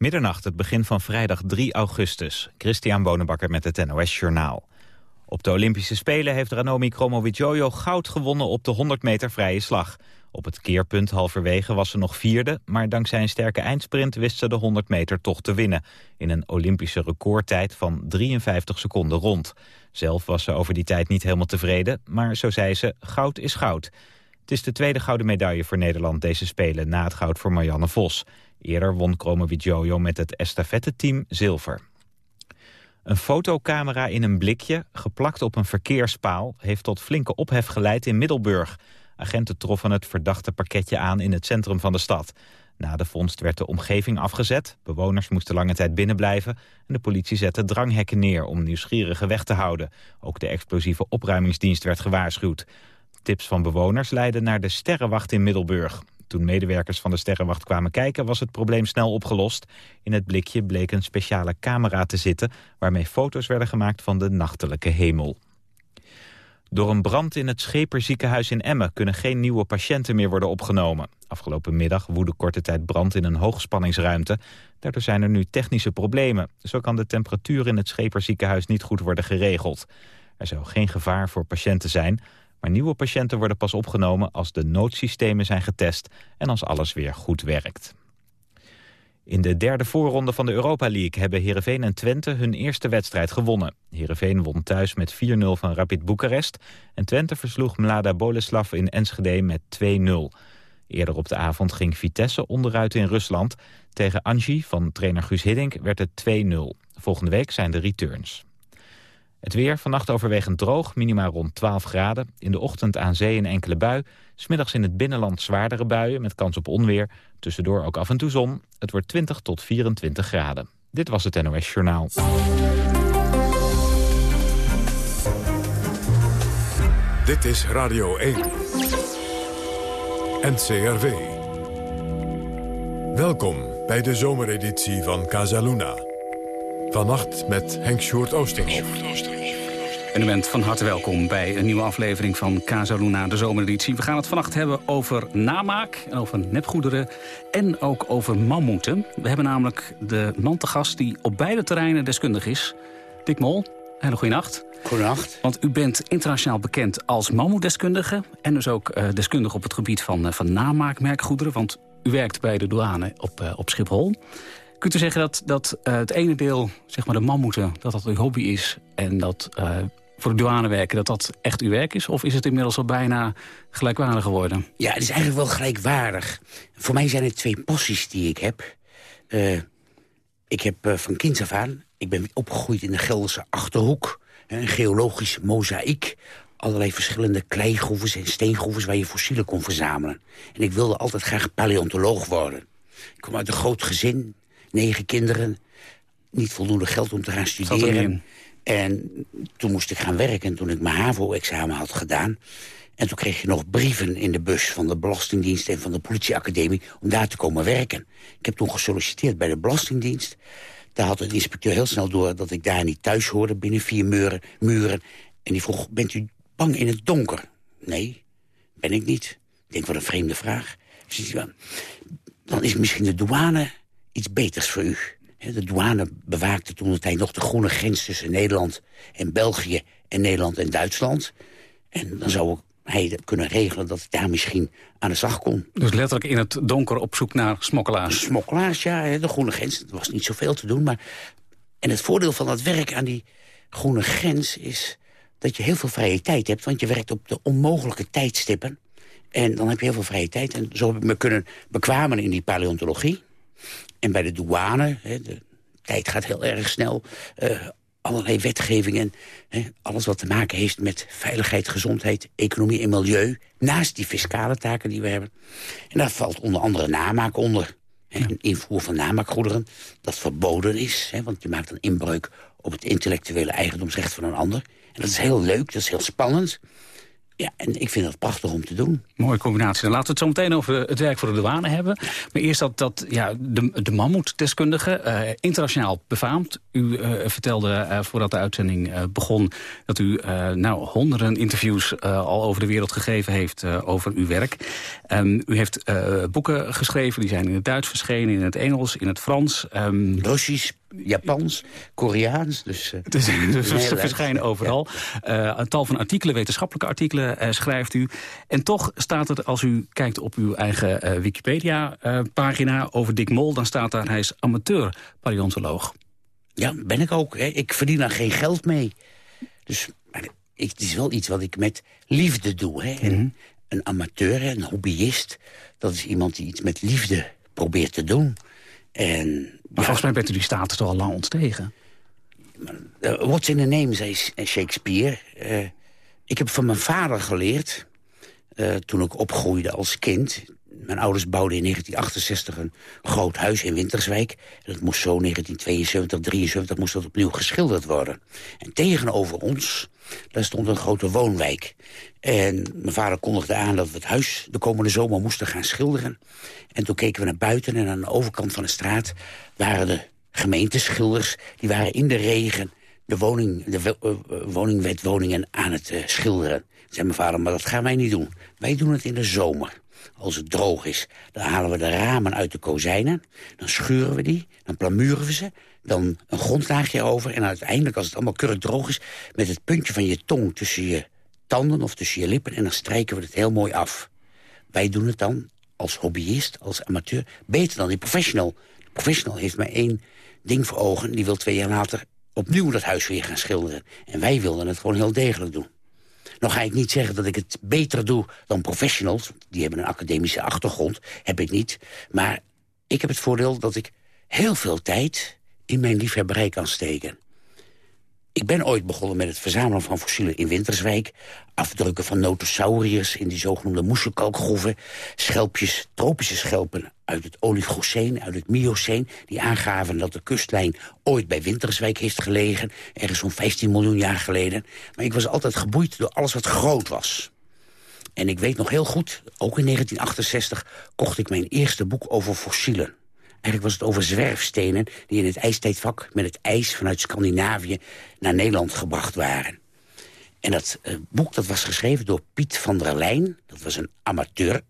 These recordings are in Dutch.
Middernacht, het begin van vrijdag 3 augustus. Christian Bonenbakker met het NOS Journaal. Op de Olympische Spelen heeft Ranomi Kromowidjojo goud gewonnen op de 100 meter vrije slag. Op het keerpunt halverwege was ze nog vierde, maar dankzij een sterke eindsprint wist ze de 100 meter toch te winnen. In een Olympische recordtijd van 53 seconden rond. Zelf was ze over die tijd niet helemaal tevreden, maar zo zei ze, goud is goud. Het is de tweede gouden medaille voor Nederland deze Spelen na het goud voor Marianne Vos. Eerder won Kromowidjojo met het estafette-team zilver. Een fotocamera in een blikje, geplakt op een verkeerspaal... heeft tot flinke ophef geleid in Middelburg. Agenten troffen het verdachte pakketje aan in het centrum van de stad. Na de vondst werd de omgeving afgezet. Bewoners moesten lange tijd binnenblijven. En de politie zette dranghekken neer om nieuwsgierigen weg te houden. Ook de explosieve opruimingsdienst werd gewaarschuwd. Tips van bewoners leidden naar de Sterrenwacht in Middelburg. Toen medewerkers van de Sterrenwacht kwamen kijken was het probleem snel opgelost. In het blikje bleek een speciale camera te zitten... waarmee foto's werden gemaakt van de nachtelijke hemel. Door een brand in het Scheperziekenhuis in Emmen... kunnen geen nieuwe patiënten meer worden opgenomen. Afgelopen middag woedde korte tijd brand in een hoogspanningsruimte. Daardoor zijn er nu technische problemen. Zo kan de temperatuur in het Scheperziekenhuis niet goed worden geregeld. Er zou geen gevaar voor patiënten zijn... Maar nieuwe patiënten worden pas opgenomen als de noodsystemen zijn getest en als alles weer goed werkt. In de derde voorronde van de Europa League hebben Heerenveen en Twente hun eerste wedstrijd gewonnen. Heerenveen won thuis met 4-0 van Rapid Boekarest en Twente versloeg Mlada Boleslav in Enschede met 2-0. Eerder op de avond ging Vitesse onderuit in Rusland. Tegen Anji van trainer Guus Hiddink werd het 2-0. Volgende week zijn de returns. Het weer, vannacht overwegend droog, minima rond 12 graden. In de ochtend aan zee een enkele bui. Smiddags in het binnenland zwaardere buien met kans op onweer. Tussendoor ook af en toe zon. Het wordt 20 tot 24 graden. Dit was het NOS Journaal. Dit is Radio 1. NCRV. Welkom bij de zomereditie van Casaluna. Vannacht met Henk Sjoerd Oosterhof. En u bent van harte welkom bij een nieuwe aflevering van Casa Luna, de zomereditie. We gaan het vannacht hebben over namaak en over nepgoederen en ook over mammoeten. We hebben namelijk de man te gast die op beide terreinen deskundig is. Dick Mol, hele goede nacht. Goedenacht. Want u bent internationaal bekend als mammoetdeskundige... en dus ook uh, deskundige op het gebied van, uh, van namaakmerkgoederen. Want u werkt bij de douane op, uh, op Schiphol. Kunt u zeggen dat, dat uh, het ene deel, zeg maar de mammoeten, dat dat uw hobby is... en dat uh, voor de douane werken, dat dat echt uw werk is? Of is het inmiddels al bijna gelijkwaardig geworden? Ja, het is eigenlijk wel gelijkwaardig. Voor mij zijn het twee passies die ik heb. Uh, ik heb van kinds af aan, ik ben opgegroeid in de Gelderse Achterhoek... een geologisch mozaïek allerlei verschillende kleigroeven en steengroeven... waar je fossielen kon verzamelen. En ik wilde altijd graag paleontoloog worden. Ik kom uit een groot gezin, negen kinderen. Niet voldoende geld om te gaan studeren. En toen moest ik gaan werken toen ik mijn HAVO-examen had gedaan. En toen kreeg je nog brieven in de bus van de Belastingdienst en van de politieacademie om daar te komen werken. Ik heb toen gesolliciteerd bij de Belastingdienst. Daar had de inspecteur heel snel door dat ik daar niet thuis hoorde binnen vier muren. muren. En die vroeg, bent u bang in het donker? Nee, ben ik niet. Ik denk, wat een vreemde vraag. Dan is misschien de douane iets beters voor u. De douane bewaakte toen tijd nog de groene grens tussen Nederland en België... en Nederland en Duitsland. En dan zou hij kunnen regelen dat ik daar misschien aan de slag kon. Dus letterlijk in het donker op zoek naar smokkelaars? Smokkelaars, ja, de groene grens. Er was niet zoveel te doen, maar... En het voordeel van dat werk aan die groene grens is dat je heel veel vrije tijd hebt... want je werkt op de onmogelijke tijdstippen. En dan heb je heel veel vrije tijd. En zo heb ik me kunnen bekwamen in die paleontologie. En bij de douane, hè, de tijd gaat heel erg snel... Uh, allerlei wetgevingen, hè, alles wat te maken heeft met veiligheid, gezondheid, economie en milieu... naast die fiscale taken die we hebben. En daar valt onder andere namaak onder. Hè, Een invoer van namaakgoederen, dat verboden is. Hè, want je maakt een inbreuk op het intellectuele eigendomsrecht van een ander. En dat is heel leuk, dat is heel spannend. Ja, en ik vind dat prachtig om te doen. Mooie combinatie. Dan laten we het zo meteen over het werk voor de douane hebben. Maar eerst dat, dat ja, de, de mammoetdeskundige, uh, internationaal befaamd. U uh, vertelde uh, voordat de uitzending begon dat u nou, honderden interviews al over de wereld gegeven heeft over uw werk. Um, u heeft boeken geschreven, die zijn in het Duits verschenen, in het Engels, in het Frans. Um, Russisch, Japans, Koreaans. Dus, uh, dus, dus ze verschijnen overal. Uh, een tal van artikelen, wetenschappelijke artikelen uh, schrijft u. En toch staat het, als u kijkt op uw eigen Wikipedia-pagina over Dick Mol... dan staat daar, hij is amateur-paleontoloog. Ja, ben ik ook. Hè. Ik verdien daar geen geld mee. Dus maar het is wel iets wat ik met liefde doe. Hè. En mhm. een amateur, een hobbyist, dat is iemand die iets met liefde probeert te doen... En, maar volgens mij bent u die status toch al lang ontstegen? Uh, what's in a name, zei Shakespeare. Uh, ik heb van mijn vader geleerd, toen ik opgroeide als kind... Mijn ouders bouwden in 1968 een groot huis in Winterswijk. Dat moest zo 1972, 73 moest dat opnieuw geschilderd worden. En tegenover ons, daar stond een grote woonwijk. En mijn vader kondigde aan dat we het huis de komende zomer moesten gaan schilderen. En toen keken we naar buiten en aan de overkant van de straat... waren de gemeenteschilders, die waren in de regen... de, woning, de woningwetwoningen aan het uh, schilderen. Zei mijn vader, maar dat gaan wij niet doen. Wij doen het in de zomer. Als het droog is, dan halen we de ramen uit de kozijnen. Dan schuren we die, dan plamuren we ze. Dan een grondlaagje over. En uiteindelijk, als het allemaal keurig droog is... met het puntje van je tong tussen je tanden of tussen je lippen... en dan strijken we het heel mooi af. Wij doen het dan als hobbyist, als amateur, beter dan die professional. De professional heeft maar één ding voor ogen... die wil twee jaar later opnieuw dat huis weer gaan schilderen. En wij wilden het gewoon heel degelijk doen. Nou ga ik niet zeggen dat ik het beter doe dan professionals. Die hebben een academische achtergrond, heb ik niet. Maar ik heb het voordeel dat ik heel veel tijd in mijn liefhebberij kan steken. Ik ben ooit begonnen met het verzamelen van fossielen in Winterswijk. Afdrukken van notosauriërs in die zogenoemde moeselkalkgroeven. Schelpjes, tropische schelpen uit het Oligoceen, uit het Mioceen... die aangaven dat de kustlijn ooit bij Winterswijk heeft gelegen. Ergens zo'n 15 miljoen jaar geleden. Maar ik was altijd geboeid door alles wat groot was. En ik weet nog heel goed, ook in 1968... kocht ik mijn eerste boek over fossielen. Eigenlijk was het over zwerfstenen die in het ijstijdvak met het ijs vanuit Scandinavië naar Nederland gebracht waren. En dat uh, boek dat was geschreven door Piet van der Lijn. Dat was een amateur,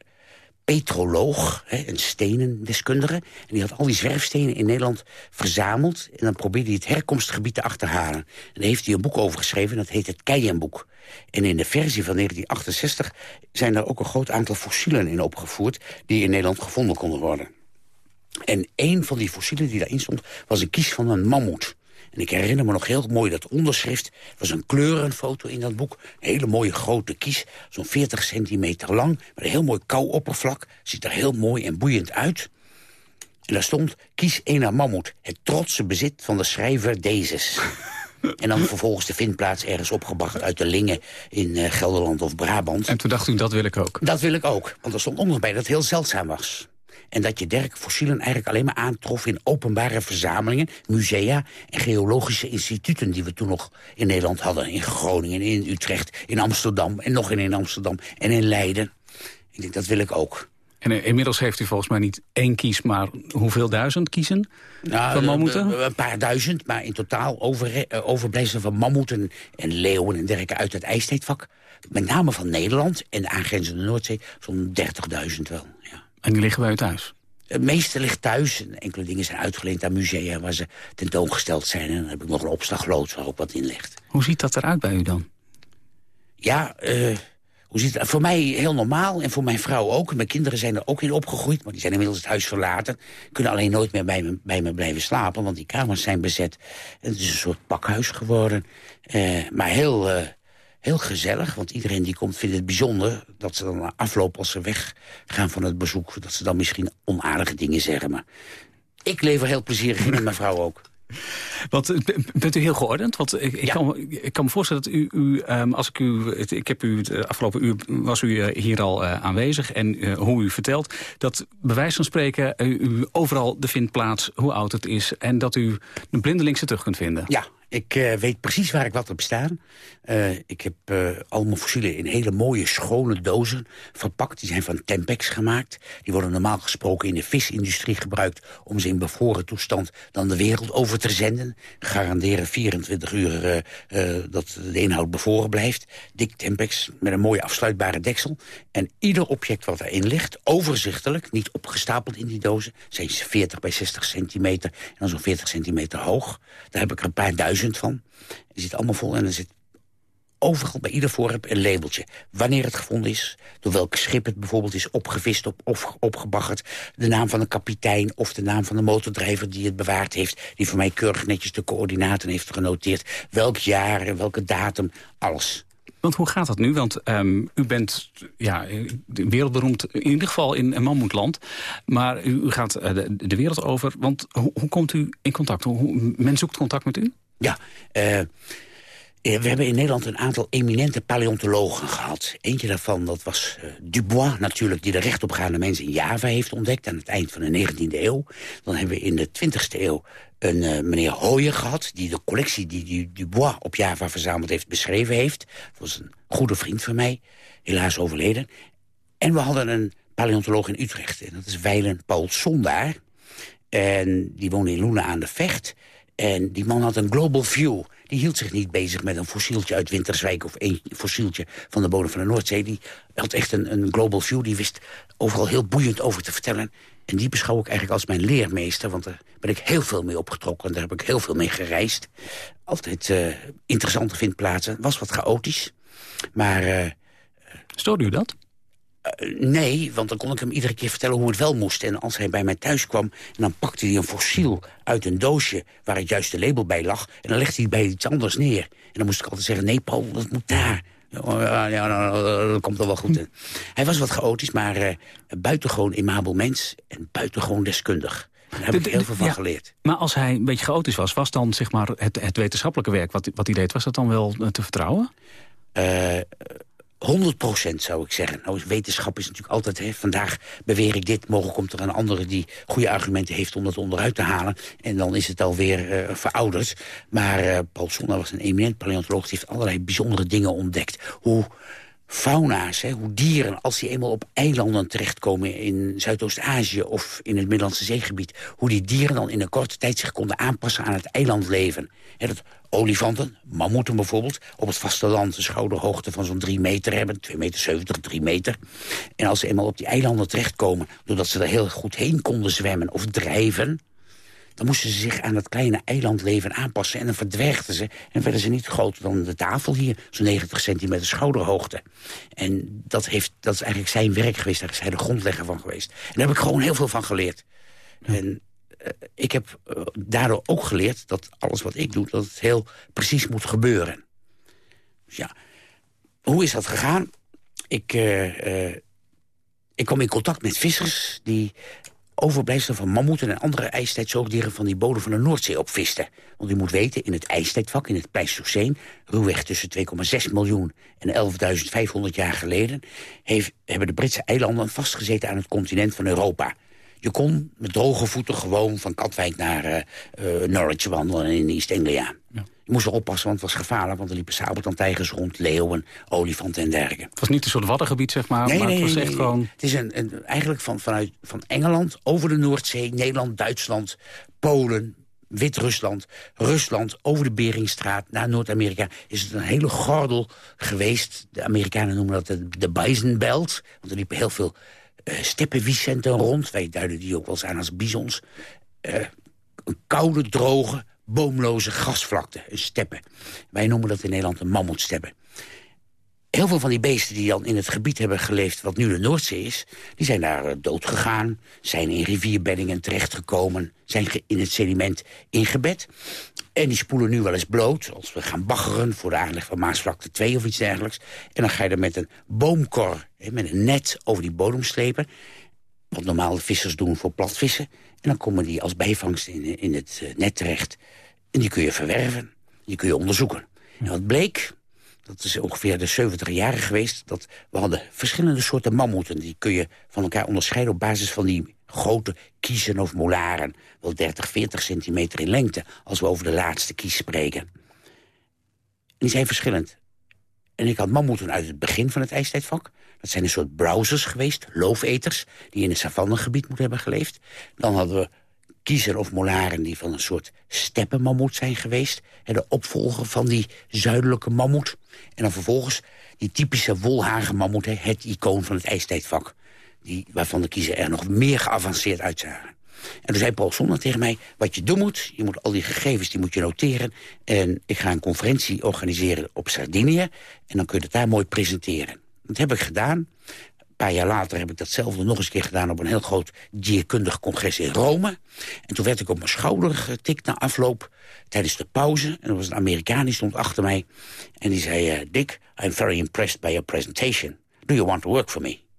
petroloog, hè, een stenendeskundige. En die had al die zwerfstenen in Nederland verzameld. En dan probeerde hij het herkomstgebied te achterhalen. En daar heeft hij een boek over geschreven, dat heet het Keienboek. En in de versie van 1968 zijn er ook een groot aantal fossielen in opgevoerd... die in Nederland gevonden konden worden. En een van die fossielen die daarin stond, was een kies van een mammoet. En ik herinner me nog heel mooi dat onderschrift. was een kleurenfoto in dat boek. Een hele mooie grote kies, zo'n 40 centimeter lang... met een heel mooi oppervlak. Ziet er heel mooi en boeiend uit. En daar stond, kies een mammoet. Het trotse bezit van de schrijver Dezes. En dan vervolgens de vindplaats ergens opgebracht uit de Lingen in uh, Gelderland of Brabant. En toen dacht u, dat wil ik ook? Dat wil ik ook, want er stond onder bij dat het heel zeldzaam was. En dat je dergelijke fossielen eigenlijk alleen maar aantrof in openbare verzamelingen, musea en geologische instituten die we toen nog in Nederland hadden. In Groningen, in Utrecht, in Amsterdam en nog in, in Amsterdam en in Leiden. Ik denk, dat wil ik ook. En eh, inmiddels heeft u volgens mij niet één kies, maar hoeveel duizend kiezen nou, van mammoeten? Een paar duizend, maar in totaal over, eh, overblijfselen van mammoeten en leeuwen en dergelijke uit het ijstijdvak. Met name van Nederland en de aangrenzende Noordzee, zo'n 30.000 wel. Ja. En die liggen bij u thuis? Het meeste ligt thuis. Enkele dingen zijn uitgeleend aan musea waar ze tentoongesteld zijn. En dan heb ik nog een opslagloods waar ook wat in ligt. Hoe ziet dat eruit bij u dan? Ja, uh, hoe ziet het? voor mij heel normaal en voor mijn vrouw ook. Mijn kinderen zijn er ook in opgegroeid, maar die zijn inmiddels het huis verlaten. Kunnen alleen nooit meer bij me, bij me blijven slapen, want die kamers zijn bezet. Het is een soort pakhuis geworden. Uh, maar heel... Uh, heel gezellig. Want iedereen die komt vindt het bijzonder dat ze dan aflopen als ze weggaan van het bezoek. Dat ze dan misschien onaardige dingen zeggen. Maar ik leef er heel plezierig in en mijn vrouw ook. Want bent u heel geordend? Want ik, ik, kan, ik kan, me voorstellen dat u, u um, als ik u, ik heb u het afgelopen uur was u eh, hier al uh, aanwezig en uh, hoe u vertelt dat bij wijze van spreken u overal de vindt plaats hoe oud het is en dat u de blindelingse terug kunt vinden. Ja, Ik uh, weet precies waar ik wat heb staan. Uh, ik heb uh, allemaal fossielen in hele mooie, schone dozen verpakt. Die zijn van Tempex gemaakt. Die worden normaal gesproken in de visindustrie gebruikt... om ze in bevroren toestand dan de wereld over te zenden. Garanderen 24 uur dat de inhoud bevroren blijft. Dik Tempex met een mooie afsluitbare deksel. En ieder object wat erin ligt, overzichtelijk, niet opgestapeld in die dozen... zijn ze 40 bij 60 centimeter en dan zo'n 40 centimeter hoog. Daar heb ik er een paar duizend van. Er zit allemaal vol en er zit overal bij ieder voorwerp een labeltje. Wanneer het gevonden is, door welk schip het bijvoorbeeld is opgevist op, of opgebaggerd. De naam van de kapitein of de naam van de motordrijver die het bewaard heeft. Die voor mij keurig netjes de coördinaten heeft genoteerd. Welk jaar welke datum, alles. Want hoe gaat dat nu? Want um, u bent ja, wereldberoemd, in ieder geval in een mammoetland. Maar u, gaat uh, de, wereld over. Want hoe komt u in contact? Hoe, men zoekt contact met u? Ja, uh, we hebben in Nederland een aantal eminente paleontologen gehad. Eentje daarvan, dat was uh, Dubois natuurlijk... die de rechtopgaande mensen in Java heeft ontdekt... aan het eind van de 19e eeuw. Dan hebben we in de 20e eeuw een meneer Hoyer gehad... die de collectie die, die Dubois op Java verzameld heeft beschreven heeft. Dat was een goede vriend van mij, helaas overleden. En we hadden een paleontoloog in Utrecht. En dat is Weilen Paul Sondaar. En die woonde in Loenen aan de Vecht... En die man had een global view. Die hield zich niet bezig met een fossieltje uit Winterswijk... of een fossieltje van de bodem van de Noordzee. Die had echt een, een global view. Die wist overal heel boeiend over te vertellen. En die beschouw ik eigenlijk als mijn leermeester. Want daar ben ik heel veel mee opgetrokken. Daar heb ik heel veel mee gereisd. Altijd uh, interessante vindplaatsen. Was wat chaotisch. Maar... Uh, Stoorde u dat? Uh, nee, want dan kon ik hem iedere keer vertellen hoe het wel moest. En als hij bij mij thuis kwam, en dan pakte hij een fossiel uit een doosje... waar het juiste label bij lag, en dan legde hij het bij iets anders neer. En dan moest ik altijd zeggen, nee Paul, dat moet daar. Ja, ja nou, dat komt er wel goed in. Hij was wat chaotisch, maar uh, buitengewoon imabel mens... en buitengewoon deskundig. Daar heb ik heel veel van ja, geleerd. Maar als hij een beetje chaotisch was, was dan zeg maar, het, het wetenschappelijke werk wat, wat hij deed... was dat dan wel te vertrouwen? Uh, 100% zou ik zeggen. Nou, wetenschap is natuurlijk altijd... Hè, vandaag beweer ik dit, mogelijk komt er een andere... die goede argumenten heeft om dat onderuit te halen. En dan is het alweer uh, verouderd. Maar uh, Paul Sonder was een eminent paleontoloog... die heeft allerlei bijzondere dingen ontdekt. Hoe fauna's, hoe dieren, als die eenmaal op eilanden terechtkomen... in Zuidoost-Azië of in het Middellandse zeegebied... hoe die dieren dan in een korte tijd zich konden aanpassen aan het eilandleven. Hè, dat olifanten, mammoeten bijvoorbeeld... op het vasteland een schouderhoogte van zo'n 3 meter hebben. 2,70 meter, 70, 3 meter. En als ze eenmaal op die eilanden terechtkomen... doordat ze er heel goed heen konden zwemmen of drijven... dan moesten ze zich aan dat kleine eilandleven aanpassen... en dan verdwergden ze en werden ze niet groter dan de tafel hier. Zo'n 90 centimeter schouderhoogte. En dat, heeft, dat is eigenlijk zijn werk geweest. Daar is hij de grondlegger van geweest. En daar heb ik gewoon heel veel van geleerd. En eh, ik heb uh, daardoor ook geleerd dat alles wat ik doe... dat het heel precies moet gebeuren. Dus ja, hoe is dat gegaan? Ik, uh, ik kwam in contact met vissers die overblijfselen van mammoeten en andere ijstijdzoogdieren van die bodem van de Noordzee opvisten. Want u moet weten, in het ijstijdvak, in het Pleistoceen, ruwweg tussen 2,6 miljoen en 11.500 jaar geleden, heeft, hebben de Britse eilanden vastgezeten aan het continent van Europa. Je kon met droge voeten gewoon van Katwijk naar uh, Norwich wandelen in East Anglia. Ja. Je moest er oppassen, want het was gevaarlijk. Want er liepen sabeltandtijgers rond, leeuwen, olifanten en dergelijke. Het was niet een soort waddengebied, zeg maar. Nee, maar nee, het was nee, echt nee. gewoon... Het is een, een, eigenlijk van, vanuit van Engeland over de Noordzee, Nederland, Duitsland, Polen, Wit-Rusland, Rusland, over de Beringstraat naar Noord-Amerika... is het een hele gordel geweest. De Amerikanen noemen dat de, de Bison Belt. Want er liepen heel veel uh, steppenwiesenten rond. Wij duiden die ook wel eens aan als bisons. Uh, een koude, droge, boomloze grasvlakte, een steppe. Wij noemen dat in Nederland een mammoetsteppe. Heel veel van die beesten die dan in het gebied hebben geleefd... wat nu de Noordzee is, die zijn daar uh, dood gegaan... zijn in rivierbeddingen terechtgekomen... zijn in het sediment ingebed. En die spoelen nu wel eens bloot, als we gaan baggeren... voor de aanleg van Maasvlakte 2 of iets dergelijks. En dan ga je er met een boomkor, met een net over die bodem slepen... wat normale vissers doen voor platvissen. En dan komen die als bijvangst in, in het uh, net terecht. En die kun je verwerven, die kun je onderzoeken. En wat bleek, dat is ongeveer de 70 jaren geweest... dat we hadden verschillende soorten mammoeten. Die kun je van elkaar onderscheiden op basis van die grote kiezen of molaren. Wel 30, 40 centimeter in lengte, als we over de laatste kies spreken. En die zijn verschillend. En ik had mammoeten uit het begin van het ijstijdvak. Dat zijn een soort browsers geweest, loofeters... die in een savannegebied moeten hebben geleefd. Dan hadden we kiezer of molaren die van een soort steppenmammoet zijn geweest. En de opvolger van die zuidelijke mammoet. En dan vervolgens die typische wolhagenmammoet, het icoon van het ijstijdvak. Die, waarvan de kiezer er nog meer geavanceerd uitzagen. En toen zei Paul Zonder tegen mij, wat je doen moet... je moet al die gegevens die moet je noteren... en ik ga een conferentie organiseren op Sardinië... en dan kun je het daar mooi presenteren. Dat heb ik gedaan. Een paar jaar later heb ik datzelfde nog eens een keer gedaan... op een heel groot dierkundig congres in Rome. En toen werd ik op mijn schouder getikt na afloop... tijdens de pauze. En er was een Amerikaan, die stond achter mij. En die zei, uh, Dick, I'm very impressed by your presentation. Do you want to work for me?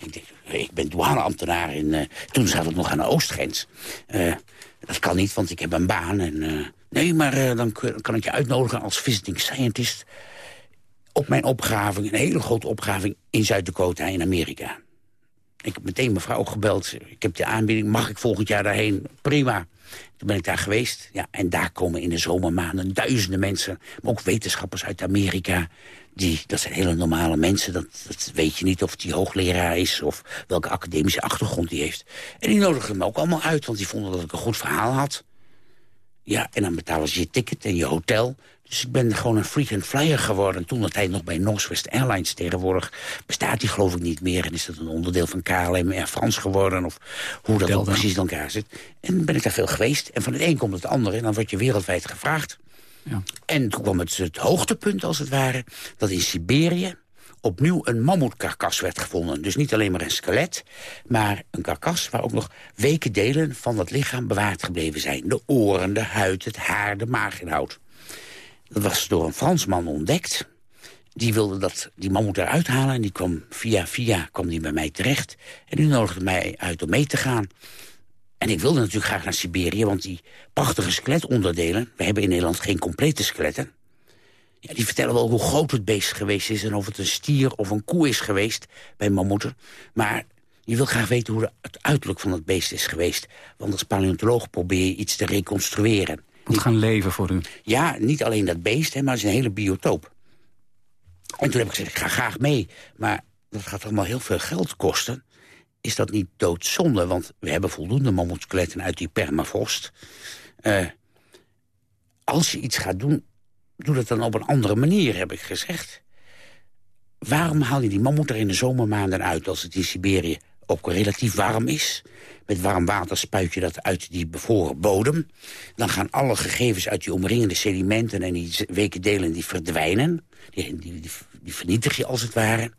Ik denk, ik ben douaneambtenaar in... Uh, toen zat het nog aan de oostgrens. Uh, dat kan niet, want ik heb een baan. En, uh, nee, maar dan kan ik je uitnodigen als visiting scientist... op mijn opgraving, een hele grote opgraving... in Zuid-Dakota in Amerika. Ik heb meteen mevrouw gebeld. Ik heb de aanbieding, mag ik volgend jaar daarheen? Prima. Toen ben ik daar geweest. Ja, en daar komen in de zomermaanden duizenden mensen... ook wetenschappers uit Amerika... Die, dat zijn hele normale mensen. Dat, dat weet je niet of die hoogleraar is... of welke academische achtergrond die heeft. En die nodigden me ook allemaal uit, want die vonden dat ik een goed verhaal had. Ja, en dan betalen ze je ticket en je hotel. Dus ik ben gewoon een frequent flyer geworden. Toen dat hij nog bij Northwest Airlines tegenwoordig... bestaat die geloof ik niet meer. En is dat een onderdeel van KLM Air France geworden... of hoe dat ook precies in elkaar zit. En ben ik daar veel geweest. En van het een komt het andere. En dan word je wereldwijd gevraagd. En toen kwam het, hoogtepunt, als het ware... dat in Siberië opnieuw een mammoetkarkas werd gevonden. Dus niet alleen maar een skelet, maar een karkas... waar ook nog delen van het lichaam bewaard gebleven zijn. De oren, de huid, het haar, de maaginhoud. Dat was door een Fransman ontdekt. Die wilde dat, die mammoet eruit halen en die kwam via via kwam die bij mij terecht. En die nodigde mij uit om mee te gaan. En ik wilde natuurlijk graag naar Siberië, want die prachtige skeletonderdelen... we hebben in Nederland geen complete skeletten... Ja, die vertellen wel hoe groot het beest geweest is... en of het een stier of een koe is geweest bij mammoeten. Maar je wil graag weten hoe het uiterlijk van het beest is geweest. Want als paleontoloog probeer je iets te reconstrueren. Moet gaan leven voor u. Ja, niet alleen dat beest, hè, maar het is een hele biotoop. En toen heb ik gezegd, ik ga graag mee. Maar dat gaat allemaal heel veel geld kosten. Is dat niet doodzonde? Want we hebben voldoende mammoetskeletten uit die permafrost. Uh, als je iets gaat doen, doe dat dan op een andere manier, heb ik gezegd. Waarom haal je die mammoet er in de zomermaanden uit... als het in Siberië ook relatief warm is? Met warm water spuit je dat uit die bevroren bodem. Dan gaan alle gegevens uit die omringende sedimenten... en die weken delen die verdwijnen. Die, die, die, vernietig je als het ware.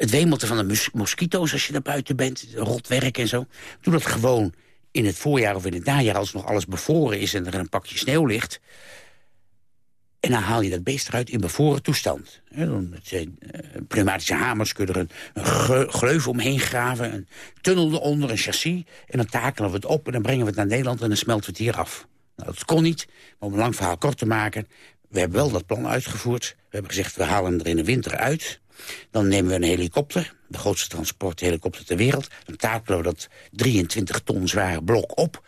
Het wemelte van de mosquito's als je daar buiten bent. Rotwerk en zo. Doe dat gewoon in het voorjaar of in het najaar... als nog alles bevroren is en er een pakje sneeuw ligt... En dan haal je dat beest eruit in bevroren toestand. Met uh, pneumatische hamers kun je er een, een gleuf omheen graven... een tunnel eronder, een chassis... en dan takelen we het op en dan brengen we het naar Nederland... en dan smelten we het hier af. Nou, dat kon niet, maar om een lang verhaal kort te maken... we hebben wel dat plan uitgevoerd. We hebben gezegd, we halen hem er in de winter uit... Dan nemen we een helikopter, de grootste transporthelikopter ter wereld. Dan takelen we dat 23 ton zware blok op,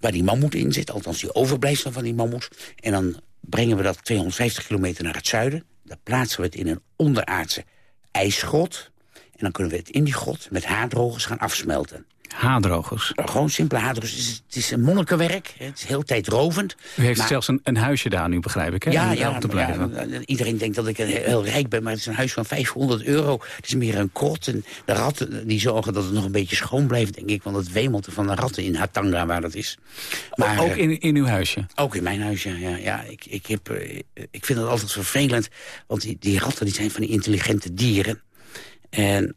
waar die mammoet in zit. Althans, die overblijfsel van die mammoet. En dan brengen we dat 250 kilometer naar het zuiden. Dan plaatsen we het in een onderaardse ijsgrot. En dan kunnen we het in die grot met haardrogers gaan afsmelten. Haardrogers? Gewoon simpele haardrogers. Het is, een monnikenwerk. Het is heel tijdrovend. U heeft zelfs een, een, huisje daar nu, begrijp ik, hè? Ja, ja, te blijven. ja, iedereen denkt dat ik heel rijk ben, maar het is een huis van 500 euro. Het is meer een krot. En de ratten die zorgen dat het nog een beetje schoon blijft, denk ik. Want het wemelt van de ratten in Hatanga, waar dat is. Maar, ook in, in uw huisje? Ook in mijn huisje, ja. ja ik, ik, heb, eh, ik vind het altijd vervelend, want die, die ratten die zijn van die intelligente dieren. En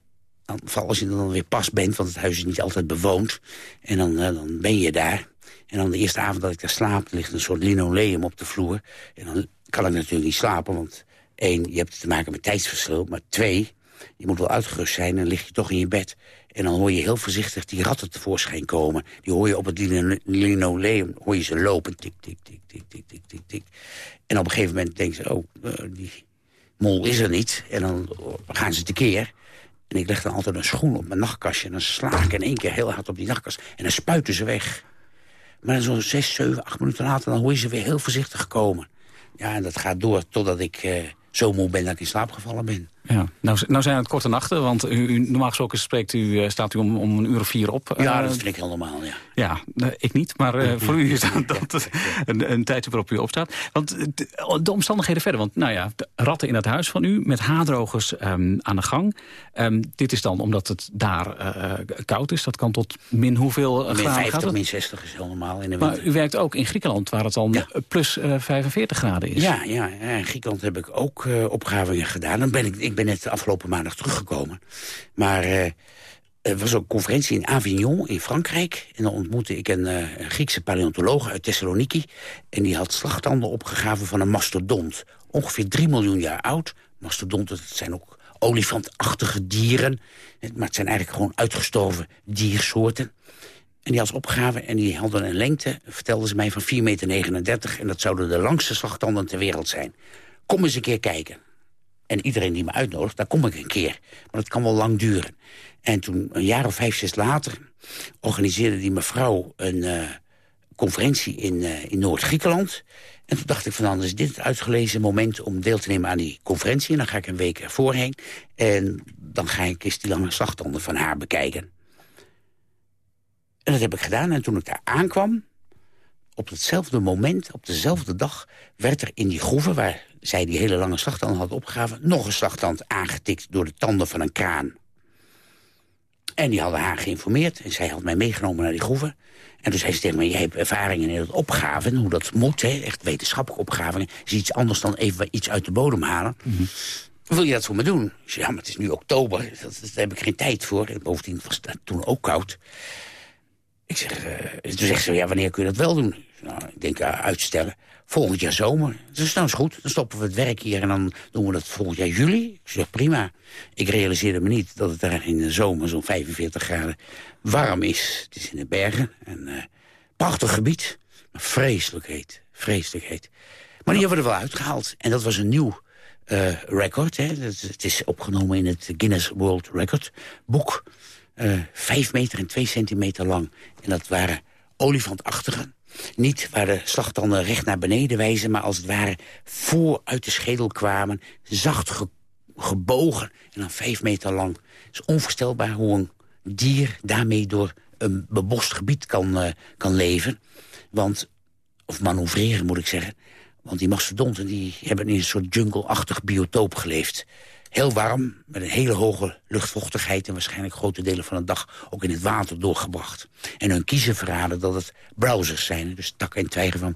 vooral als je dan weer pas bent, want het huis is niet altijd bewoond. En dan, uh, dan ben je daar. En dan de eerste avond dat ik daar slaap, ligt een soort linoleum op de vloer. En dan kan ik natuurlijk niet slapen, want één, je hebt te maken met tijdsverschil. Maar twee, je moet wel uitgerust zijn en lig je toch in je bed. En dan hoor je heel voorzichtig die ratten tevoorschijn komen. Die hoor je op het linoleum, hoor je ze lopen. Tik, tik, tik, tik, tik, tik, tik, tik. En op een gegeven moment denk je, oh, uh, die mol is er niet. En dan gaan ze tekeer. En ik leg dan altijd een schoen op mijn nachtkastje... en dan sla ik in één keer heel hard op die nachtkast. En dan spuiten ze weg. Maar zo'n zes, zeven, acht minuten later... dan hoor je ze weer heel voorzichtig komen. Ja, en dat gaat door totdat ik uh, zo moe ben dat ik in slaap gevallen ben. Ja. Nou, nou zijn het korte nachten, want u, u, normaal gesproken spreekt u, uh, staat u om, om een uur of vier op. Ja, dat vind ik heel normaal, ja. Ja, ik niet, maar uh, voor u is dat, dat een, een tijdje waarop u opstaat. Want de, de, omstandigheden verder, want nou ja, ratten in het huis van u... met haardrogers um, aan de gang. Um, dit is dan omdat het daar uh, koud is. Dat kan tot min hoeveel min graden 50, gaat min 60 is heel normaal in de Maar winter. u werkt ook in Griekenland, waar het dan Ja. plus 45 graden is. Ja, ja, in Griekenland heb ik ook opgravingen gedaan. Dan ben ik, ik ben net afgelopen maandag teruggekomen. Maar uh, er was ook een conferentie in Avignon in Frankrijk. En dan ontmoette ik een, een Griekse paleontoloog uit Thessaloniki. En die had slagtanden opgegraven van een mastodont. Ongeveer 3 miljoen jaar oud. Mastodonten, zijn ook olifantachtige dieren. Maar het zijn eigenlijk gewoon uitgestorven diersoorten. En die had ze opgegraven en die hadden een lengte, vertelden ze mij, van 4,39 meter. En dat zouden de langste slagtanden ter wereld zijn. Kom eens een keer kijken. En iedereen die me uitnodigt, daar kom ik een keer. Maar dat kan wel lang duren. En toen, een jaar of vijf, zes later... organiseerde die mevrouw een uh, conferentie in, uh, in Noord-Griekenland. En toen dacht ik van, dan is dit het uitgelezen moment... om deel te nemen aan die conferentie. En dan ga ik een week ervoor heen. En dan ga ik eens die lange slagtanden van haar bekijken. En dat heb ik gedaan. En toen ik daar aankwam, op hetzelfde moment, op dezelfde dag... werd er in die groeven, waar zij die hele lange slagtand had opgegraven... nog een slagtand aangetikt door de tanden van een kraan. En die hadden haar geïnformeerd. En zij had mij meegenomen naar die groeven. En toen zei ze tegen me, jij hebt ervaringen in het opgraven... hoe dat moet, hè, echt wetenschappelijke opgravingen... is iets anders dan even iets uit de bodem halen. Mm -hmm. Wil je dat voor me doen? Ik zei, ja, maar het is nu oktober, dat, dat, daar heb ik geen tijd voor. En bovendien was het toen ook koud. Ik zeg, uh, toen zegt ze, ja, wanneer kun je dat wel doen? Nou, ik denk, uh, uitstellen. Volgend jaar zomer. Dus nou is goed, dan stoppen we het werk hier en dan doen we dat volgend jaar juli. Ik zeg, prima. Ik realiseerde me niet dat het daar in de zomer zo'n 45 graden warm is. Het is in de bergen. En uh, prachtig gebied, maar vreselijk heet. Vreselijk heet. Maar die hebben we er wel uitgehaald. En dat was een nieuw uh, record. Hè. Het is opgenomen in het Guinness World Record boek. Uh, vijf meter en twee centimeter lang. En dat waren olifantachtige. Niet waar de slagtanden recht naar beneden wijzen... maar als het ware voor uit de schedel kwamen. Zacht ge gebogen en dan vijf meter lang. Het is onvoorstelbaar hoe een dier daarmee door een bebost gebied kan, uh, kan leven. Want, of manoeuvreren moet ik zeggen. Want die mastodonten die hebben in een soort jungle-achtig biotoop geleefd. Heel warm, met een hele hoge luchtvochtigheid... en waarschijnlijk grote delen van de dag ook in het water doorgebracht. En hun kiezen verraden dat het browsers zijn. Dus takken en twijgen van